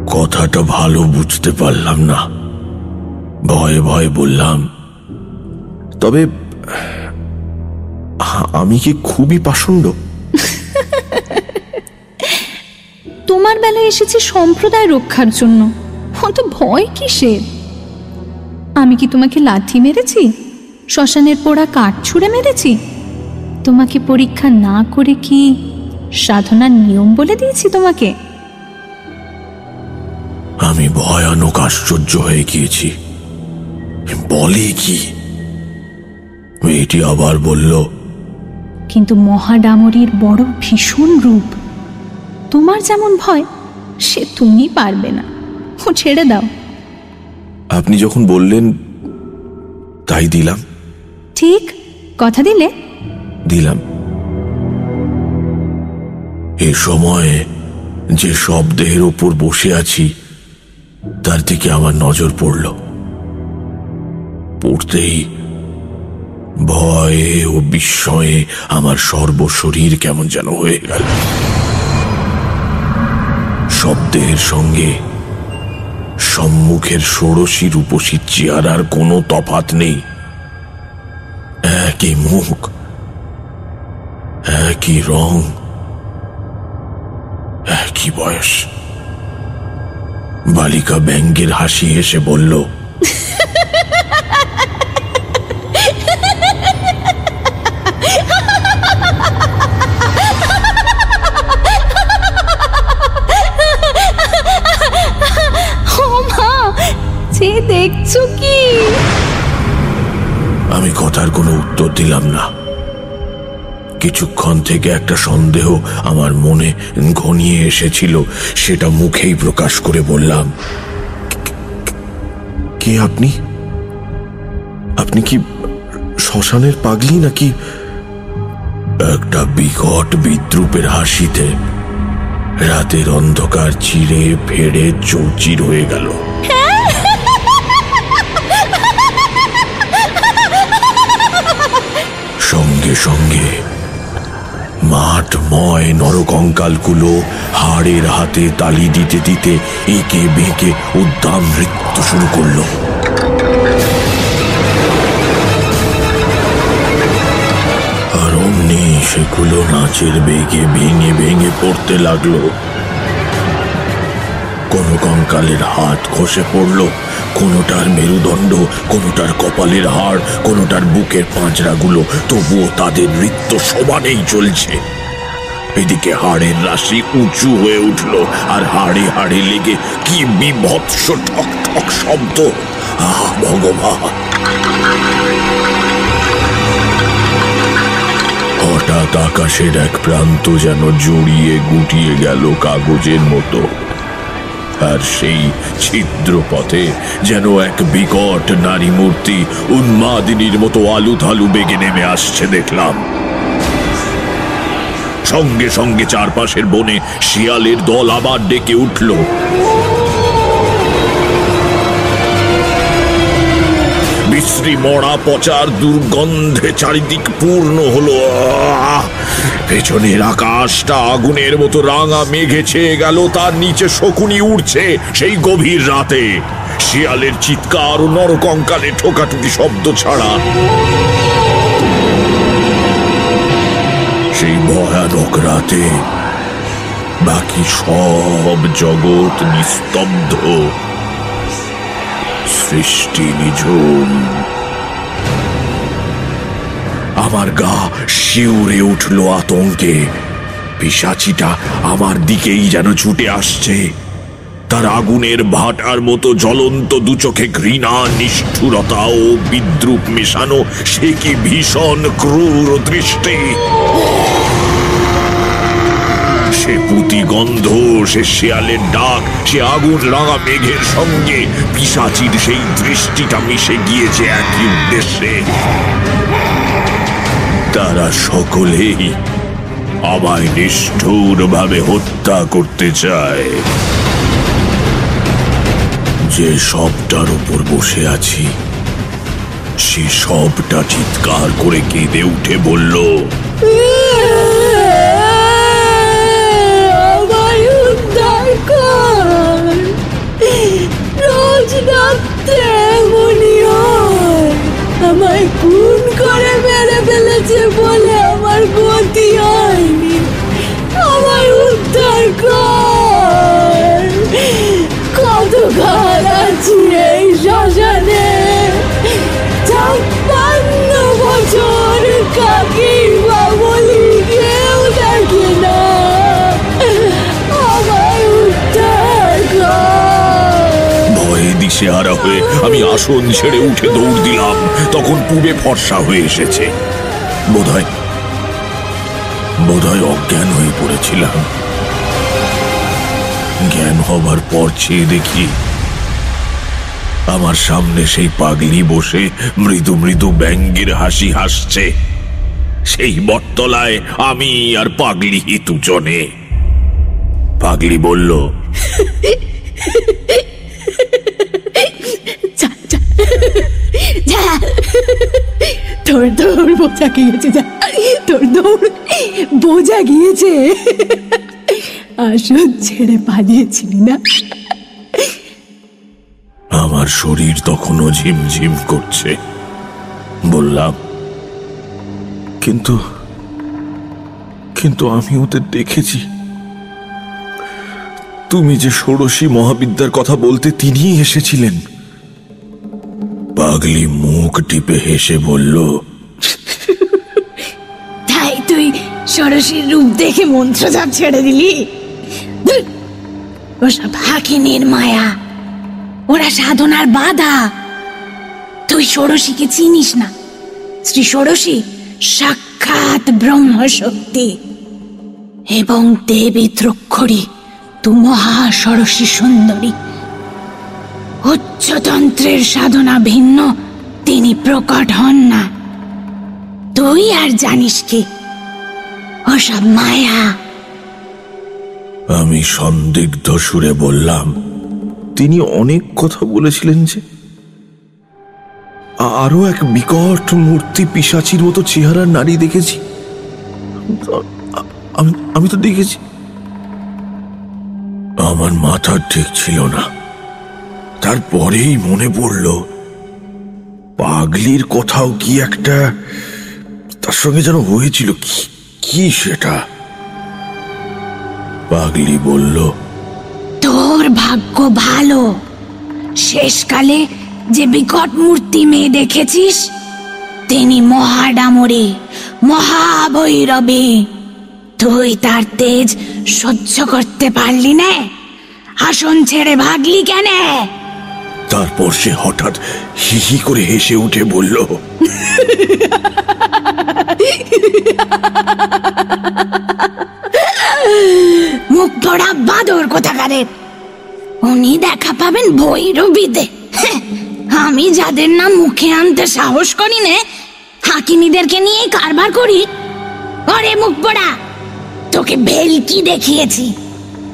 কথাটা ভালো বুঝতে পারলাম না। ভয়ে ভয়ে বললাম তবে আমি কি খুবই পাষণ্ড? তোমার বেলায় এসেছি সম্প্রদায় রক্ষার জন্য। অত ভয় কিসের? আমি কি তোমাকে লাথি মেরেছি? শ্মশানের পোড়া কাঠ ছুঁড়ে মেরেছি? তোমাকে পরীক্ষা না করে কি সাধনার নিয়ম বলে দিয়েছি তোমাকে? আমি ভয়ানক আশ্চর্য হয়ে গিয়েছি। বলে কি? মেয়েটি আবার বলল কিন্তু মহাডামরির বড় ভীষণ রূপ। তোমার যেমন ভয় সে তুমি পারবে না। ও ছেড়ে দাও। আপনি যখন বললেন তাই দিলাম। ঠিক কথা দিলে। দিলাম। এ সময়ে যে শব্দের ওপর বসে আছি তার দিকে আমার নজর পড়ল। পড়তেই ভয়ে ও বিস্ময়ে আমার সর্বশরীর কেমন যেন হয়ে গেল। শব্দের সঙ্গে সম্মুখের ষোড়শী রূপসী চেহারার কোনো তফাত নেই। একই মুখ, একই রং, একই বয়স। বালিকা ব্যঙ্গের হাসি হেসে বলল আমি কথার কোনো উত্তর দিলাম না। কিছুক্ষণ থেকে একটা সন্দেহ আমার মনে ঘনিয়ে এসেছিল, সেটা মুখেই প্রকাশ করে বললাম, কে আপনি? আপনি কি শ্মশানের পাগলি নাকি? একটা বিকট বিদ্রুপের হাসিতে রাতের অন্ধকার চিরে ফেড়ে চৌচির হয়ে গেল। সঙ্গে সঙ্গে। মাঠময় নরকঙ্কালগুলো হাড়ের হাতে তালি দিতে দিতে এঁকে বেঁকে উদ্দাম নৃত্য শুরু করল। আর অমনি সেগুলো নাচের বেগে ভেঙে ভেঙে পড়তে লাগল। কোনো কঙ্কালের হাত খসে পড়ল কোনোটার মেরুদণ্ড, কোনোটার কপালের হাড়, কোনোটার বুকের পাঁচড়াগুলো তবুও তাদের নৃত্য সমানেই চলছে। এদিকে হাড়ের রাশি উঁচু হয়ে উঠল, আর হাড়ে হাড়ে লেগে কি বিভৎস ঠক ঠক শব্দ। আহ, ভগবান! হঠাৎ আকাশের এক প্রান্ত যেন জড়িয়ে গুটিয়ে গেল কাগজের মতো। আর সেই ছিদ্র পথে যেন এক বিকট নারী মূর্তি উন্মাদিনীর মতো আলু থালু বেগে নেমে আসছে দেখলাম। সঙ্গে সঙ্গে চারপাশের বনে শিয়ালের দল আবার ডেকে উঠল। বিশ্রী মরা পচার দুর্গন্ধে চারিদিক পূর্ণ হলো! পেছনের আকাশটা আগুনের মতো রাঙা মেঘে ছেয়ে গেল, তার নিচে শকুনি উড়ছে সেই গভীর রাতে। শিয়ালের চিৎকার ও নরকঙ্কালে ঠোকাঠুকি শব্দ ছাড়া। সেই ভয়ানক রাতে বাকি সব জগৎ নিস্তব্ধ। সৃষ্টি নিঝুম। আমার গা শিউরে উঠল আতঙ্কে। পিসাচিটা আমার দিকেই যেন ছুটে আসছে। তার আগুনের ভাটার মতো জ্বলন্ত দুচোখে ঘৃণা, নিষ্ঠুরতা ও বিদ্রুপ মেশানো, সে কি ভীষণ ক্রূর দৃষ্টি? গন্ধ, সে শেয়ালের ডাক, সে আগুন লাগা মেঘের সঙ্গে। পিসাচির সেই দৃষ্টিটা মিশে গিয়েছে একই উদ্দেশ্যে। তারা সকলেই আমায় নিষ্ঠুর ভাবে হত্যা করতে চায়। যে সবটার উপর বসে আছি, সে সবটা চিৎকার করে কেঁদে উঠে বলল আমায় খুন করে মেরে ফেলেছে বলে আমার গতি হয়নি দিশেহারা হয়ে আমি আসন ছেড়ে উঠে দৌড় দিলাম। তখন পূবে ফর্সা হয়ে এসেছে। বোধহয় বোধহয় অজ্ঞান হয়ে পড়েছিলাম। জ্ঞান হবার পর চেয়ে দেখি, আমার সামনে সেই পাগলি বসে মৃদু মৃদু ব্যঙ্গের হাসি হাসছে। সেই বটতলায় আমি আর পাগলি দুজনে। পাগলি বলল তোর দৌড় বোঝা গিয়েছে তোর দৌড় বোঝা গিয়েছে। আসন ছেড়ে পালিয়েছিলি না? আমার শরীর তখনও ঝিমঝিম করছে, বললাম। কিন্তু কিন্তু আমি ওদের দেখেছি। তুমি যে ষোড়শী মহাবিদ্যার কথা বলতে তিনিই এসেছিলেন। পাগলি মুখ টিপে হেসে বলল, তাই তুই ষোড়শীর রূপ দেখে মন্ত্রজাপ ছেড়ে দিলি? ওসব মায়া, ওরা সাধনার বাধা। তুই চিনিস না? শ্রী ষোড়শী সাক্ষাৎ ব্রহ্ম শক্তি এবং দেবী দ্রক্ষরী তু মহা ষোড়শী সুন্দরী। উচ্চতন্ত্রের সাধনা ভিন্ন তিনি প্রকট হন না। তুই আর জানিস কি? ওসব মায়া। আমি সন্দিগ্ধ সুরে বললাম, তিনি অনেক কথা বলেছিলেন যে আরও এক বিকট মূর্তি পিসাচির মতো চেহারার নারী দেখেছি। আমি আমি তো দেখেছি। আমার মাথা ঠিক ছিল না। তারপরেই মনে পড়ল পাগলির কোথাও কি একটা? তার সঙ্গে যেন হয়েছিল কি? কি সেটা? পাগলি বলল, তোর ভাগ্য ভালো। শেষকালে যে বিকট মূর্তি মেয়ে দেখেছিস, তিনি মহাডামরে, মহাভৈরবে। তুই তার তেজ সহ্য করতে পারলি না। আসন ছেড়ে ভাগলি কেন? তারপর সে হঠাৎ হি হি করে হেসে উঠে বলল, মুখ পড়া বাদর কোথাকারের উনি দেখা পাবেন ভৈরবীতে। আমি যাদের নাম মুখে আনতে সাহস করি নে হাকিনীদেরকে নিয়ে কারবার করি। ওরে মুখ পড়া, তোকে ভেলকি দেখিয়েছি।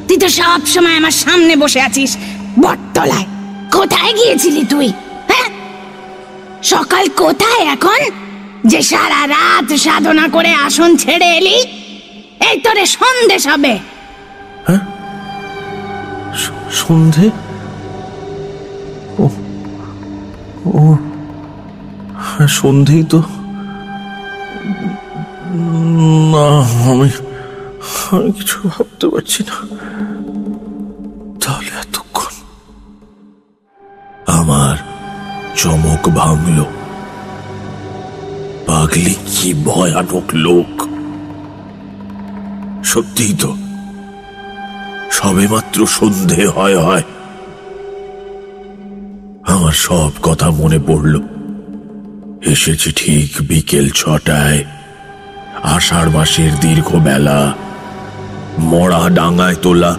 তুই তো সব সময় আমার সামনে বসে আছিস, বটতলায়। কোথায় গিয়েছিলি তুই? হ্যাঁ? সকাল কোথায় এখন? যে সারা রাত সাধনা করে আসন ছেড়ে এলি? এই তোরে সন্দেশ হবে সন্ধে? ও হ্যাঁ সন্ধেই তো। না, আমি কিছু ভাবতে পারছি না। তাহলে এতক্ষণ আমার চমক ভাঙল। পাগলি কি ভয়ানক লোক। সত্যিই তো, সবেমাত্র সন্ধে হয় হয়। আমার সব কথা মনে পড়ল। এসেছি ঠিক বিকেল ছটায়, আষাঢ় মাসের দীর্ঘ বেলা মরা ডাঙায় তোলা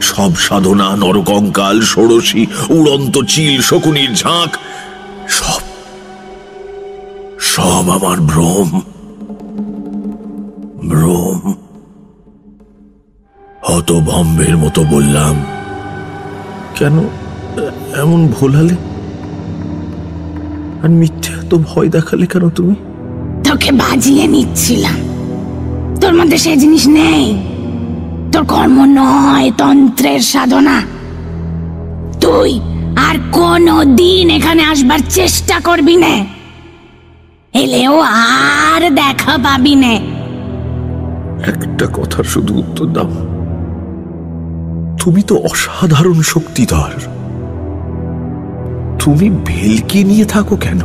সব সাধনা, নরকঙ্কাল, ষোড়শী, উড়ন্ত চিল, শকুনির ঝাঁক, সব সব আমার ভ্রম ভ্রম। হতভম্বের মতো বললাম, কেন এমন ভোলালে আর মিথ্যে এত ভয় দেখালে কেন তুমি? তোকে বাজিয়ে নিচ্ছিলাম। তোর মধ্যে সে জিনিস নেই। কর্ম নয়, তন্ত্রের সাধনা। তুই আর কোনো দিন এখানে আসবার চেষ্টা করবি না। এলেও আর দেখা পাবি না। একটা কথার শুধু উত্তর দাও। তুমি তো অসাধারণ শক্তিধর। তুমি ভেলকি নিয়ে থাকো কেন?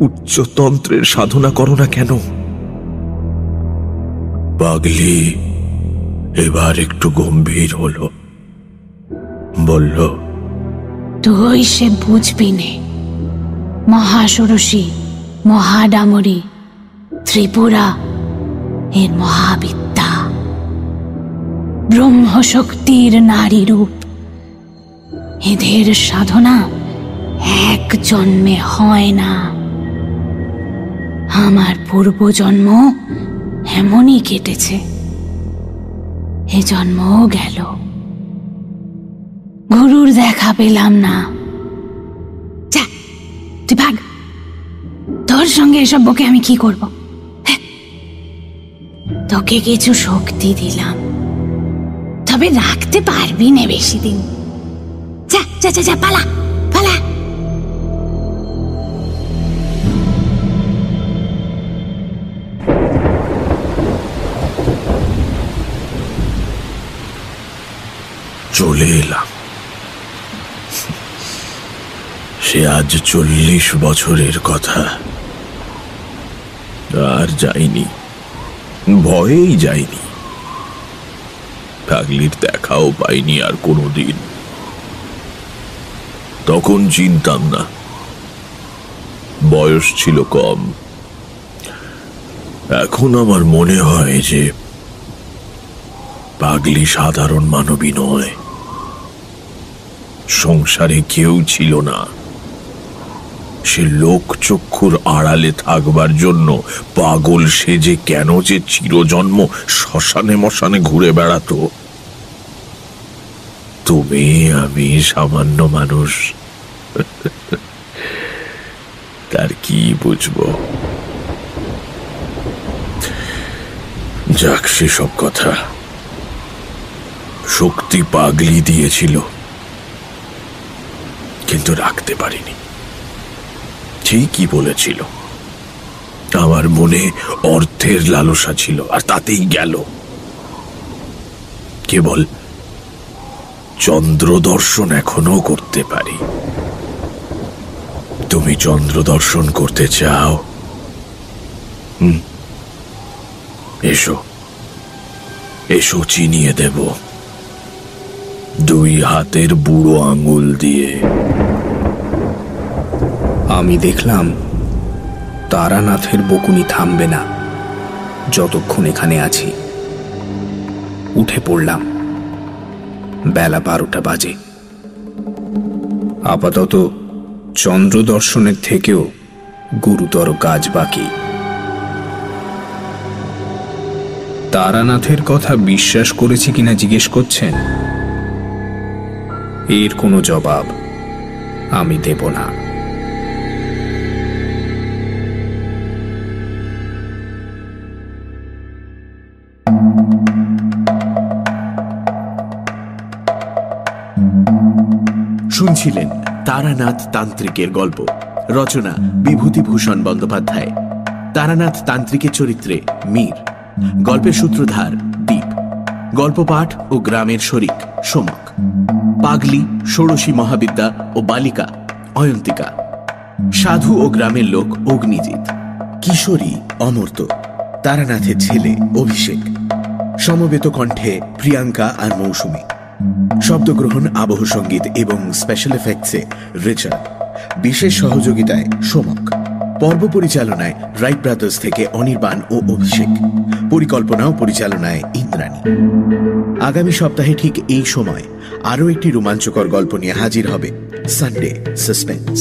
উচ্চতন্ত্রের সাধনা করো না কেন? পাগলি এবার একটু গম্ভীর হলো। বলল, তুই সে বুঝবি নে। মহাষোড়শী, মহাডামরি, ত্রিপুরা, এর মহাবিদ্যা। ব্রহ্মশক্তির নারী রূপ। এদের সাধনা এক জন্মে হয় না। আমার পূর্বজন্ম এমনই কেটেছে। এ জন্মও গেল। গুরুর দেখা পেলাম না। তুই ভাগ। তোর সঙ্গে এসব বকে আমি কি করব? হ্যাঁ। তোকে কিছু শক্তি দিলাম। তবে রাখতে পারবি না বেশি দিন। যা যা যা, পালা পালা। চলে এলাম সে আজ চল্লিশ বছরের কথা। আর যাইনি ভয়েই যাইনি পাগলির দেখাও পাইনি আর কোনোদিন। তখন চিনতাম না। বয়স ছিল কম। এখন আমার মনে হয় যে পাগলি সাধারণ মানবী নয়। সংসারে কেউ ছিল না। সে লোক চক্ষুর আড়ালে থাকবার জন্য পাগল সে যে কেন যে চিরজন্ম শ্মশানে মশানে ঘুরে বেড়াতো। তুমি আমি সামান্য মানুষ। তার কি বুঝব? যাক সেসব কথা। শক্তি পাগলি দিয়েছিল। কিন্তু রাখতে পারিনি। ঠিকই বলেছিল। আমার মনে অর্থের লালসা ছিল, আর তাতেই গেল। কেবল চন্দ্র দর্শন এখনও করতে পারি। তুমি চন্দ্র দর্শন করতে চাও? হুম। এসো। এসো, চিনিয়ে দেব। দুই হাতের বুড়ো আঙুল দিয়ে। আমি দেখলাম, তারানাথের বকুনি থামবে না। যতক্ষণ এখানে আছি। উঠে পড়লাম। বেলা বারোটা বাজে। আপাতত চন্দ্র দর্শনের থেকেও গুরুতর কাজ বাকি। তারানাথের কথা বিশ্বাস করেছি কিনা জিজ্ঞেস করছেন? এর কোনো জবাব আমি দেব না। শুনছিলেন তারানাথ তান্ত্রিকের গল্প, রচনা বিভূতিভূষণ বন্দ্যোপাধ্যায়। তারানাথ তান্ত্রিকের চরিত্রে মীর। গল্পের সূত্রধার গল্প পাঠ ও গ্রামের শরিক, সোমক। পাগলি, ষোড়শী মহাবিদ্যা ও বালিকা, অয়ন্তিকা। সাধু ও গ্রামের লোক অগ্নিজিৎ। কিশোরী অমর্ত তারানাথের ছেলে, অভিষেক। সমবেত কণ্ঠে প্রিয়াঙ্কা আর মৌসুমী। শব্দগ্রহণ, আবহ সংগীত এবং স্পেশাল এফেক্টসে রিচার্ড। বিশেষ সহযোগিতায় সোমক। পর্ব পরিচালনায় রাইট ব্রাদার্স থেকে অনির্বাণ ও অভিষেক। পরিকল্পনা ও পরিচালনায় ইন্দ্রাণী। আগামী সপ্তাহে ঠিক এই সময় আরও একটি রোমাঞ্চকর গল্প নিয়ে হাজির হবে সানডে সাসপেন্স।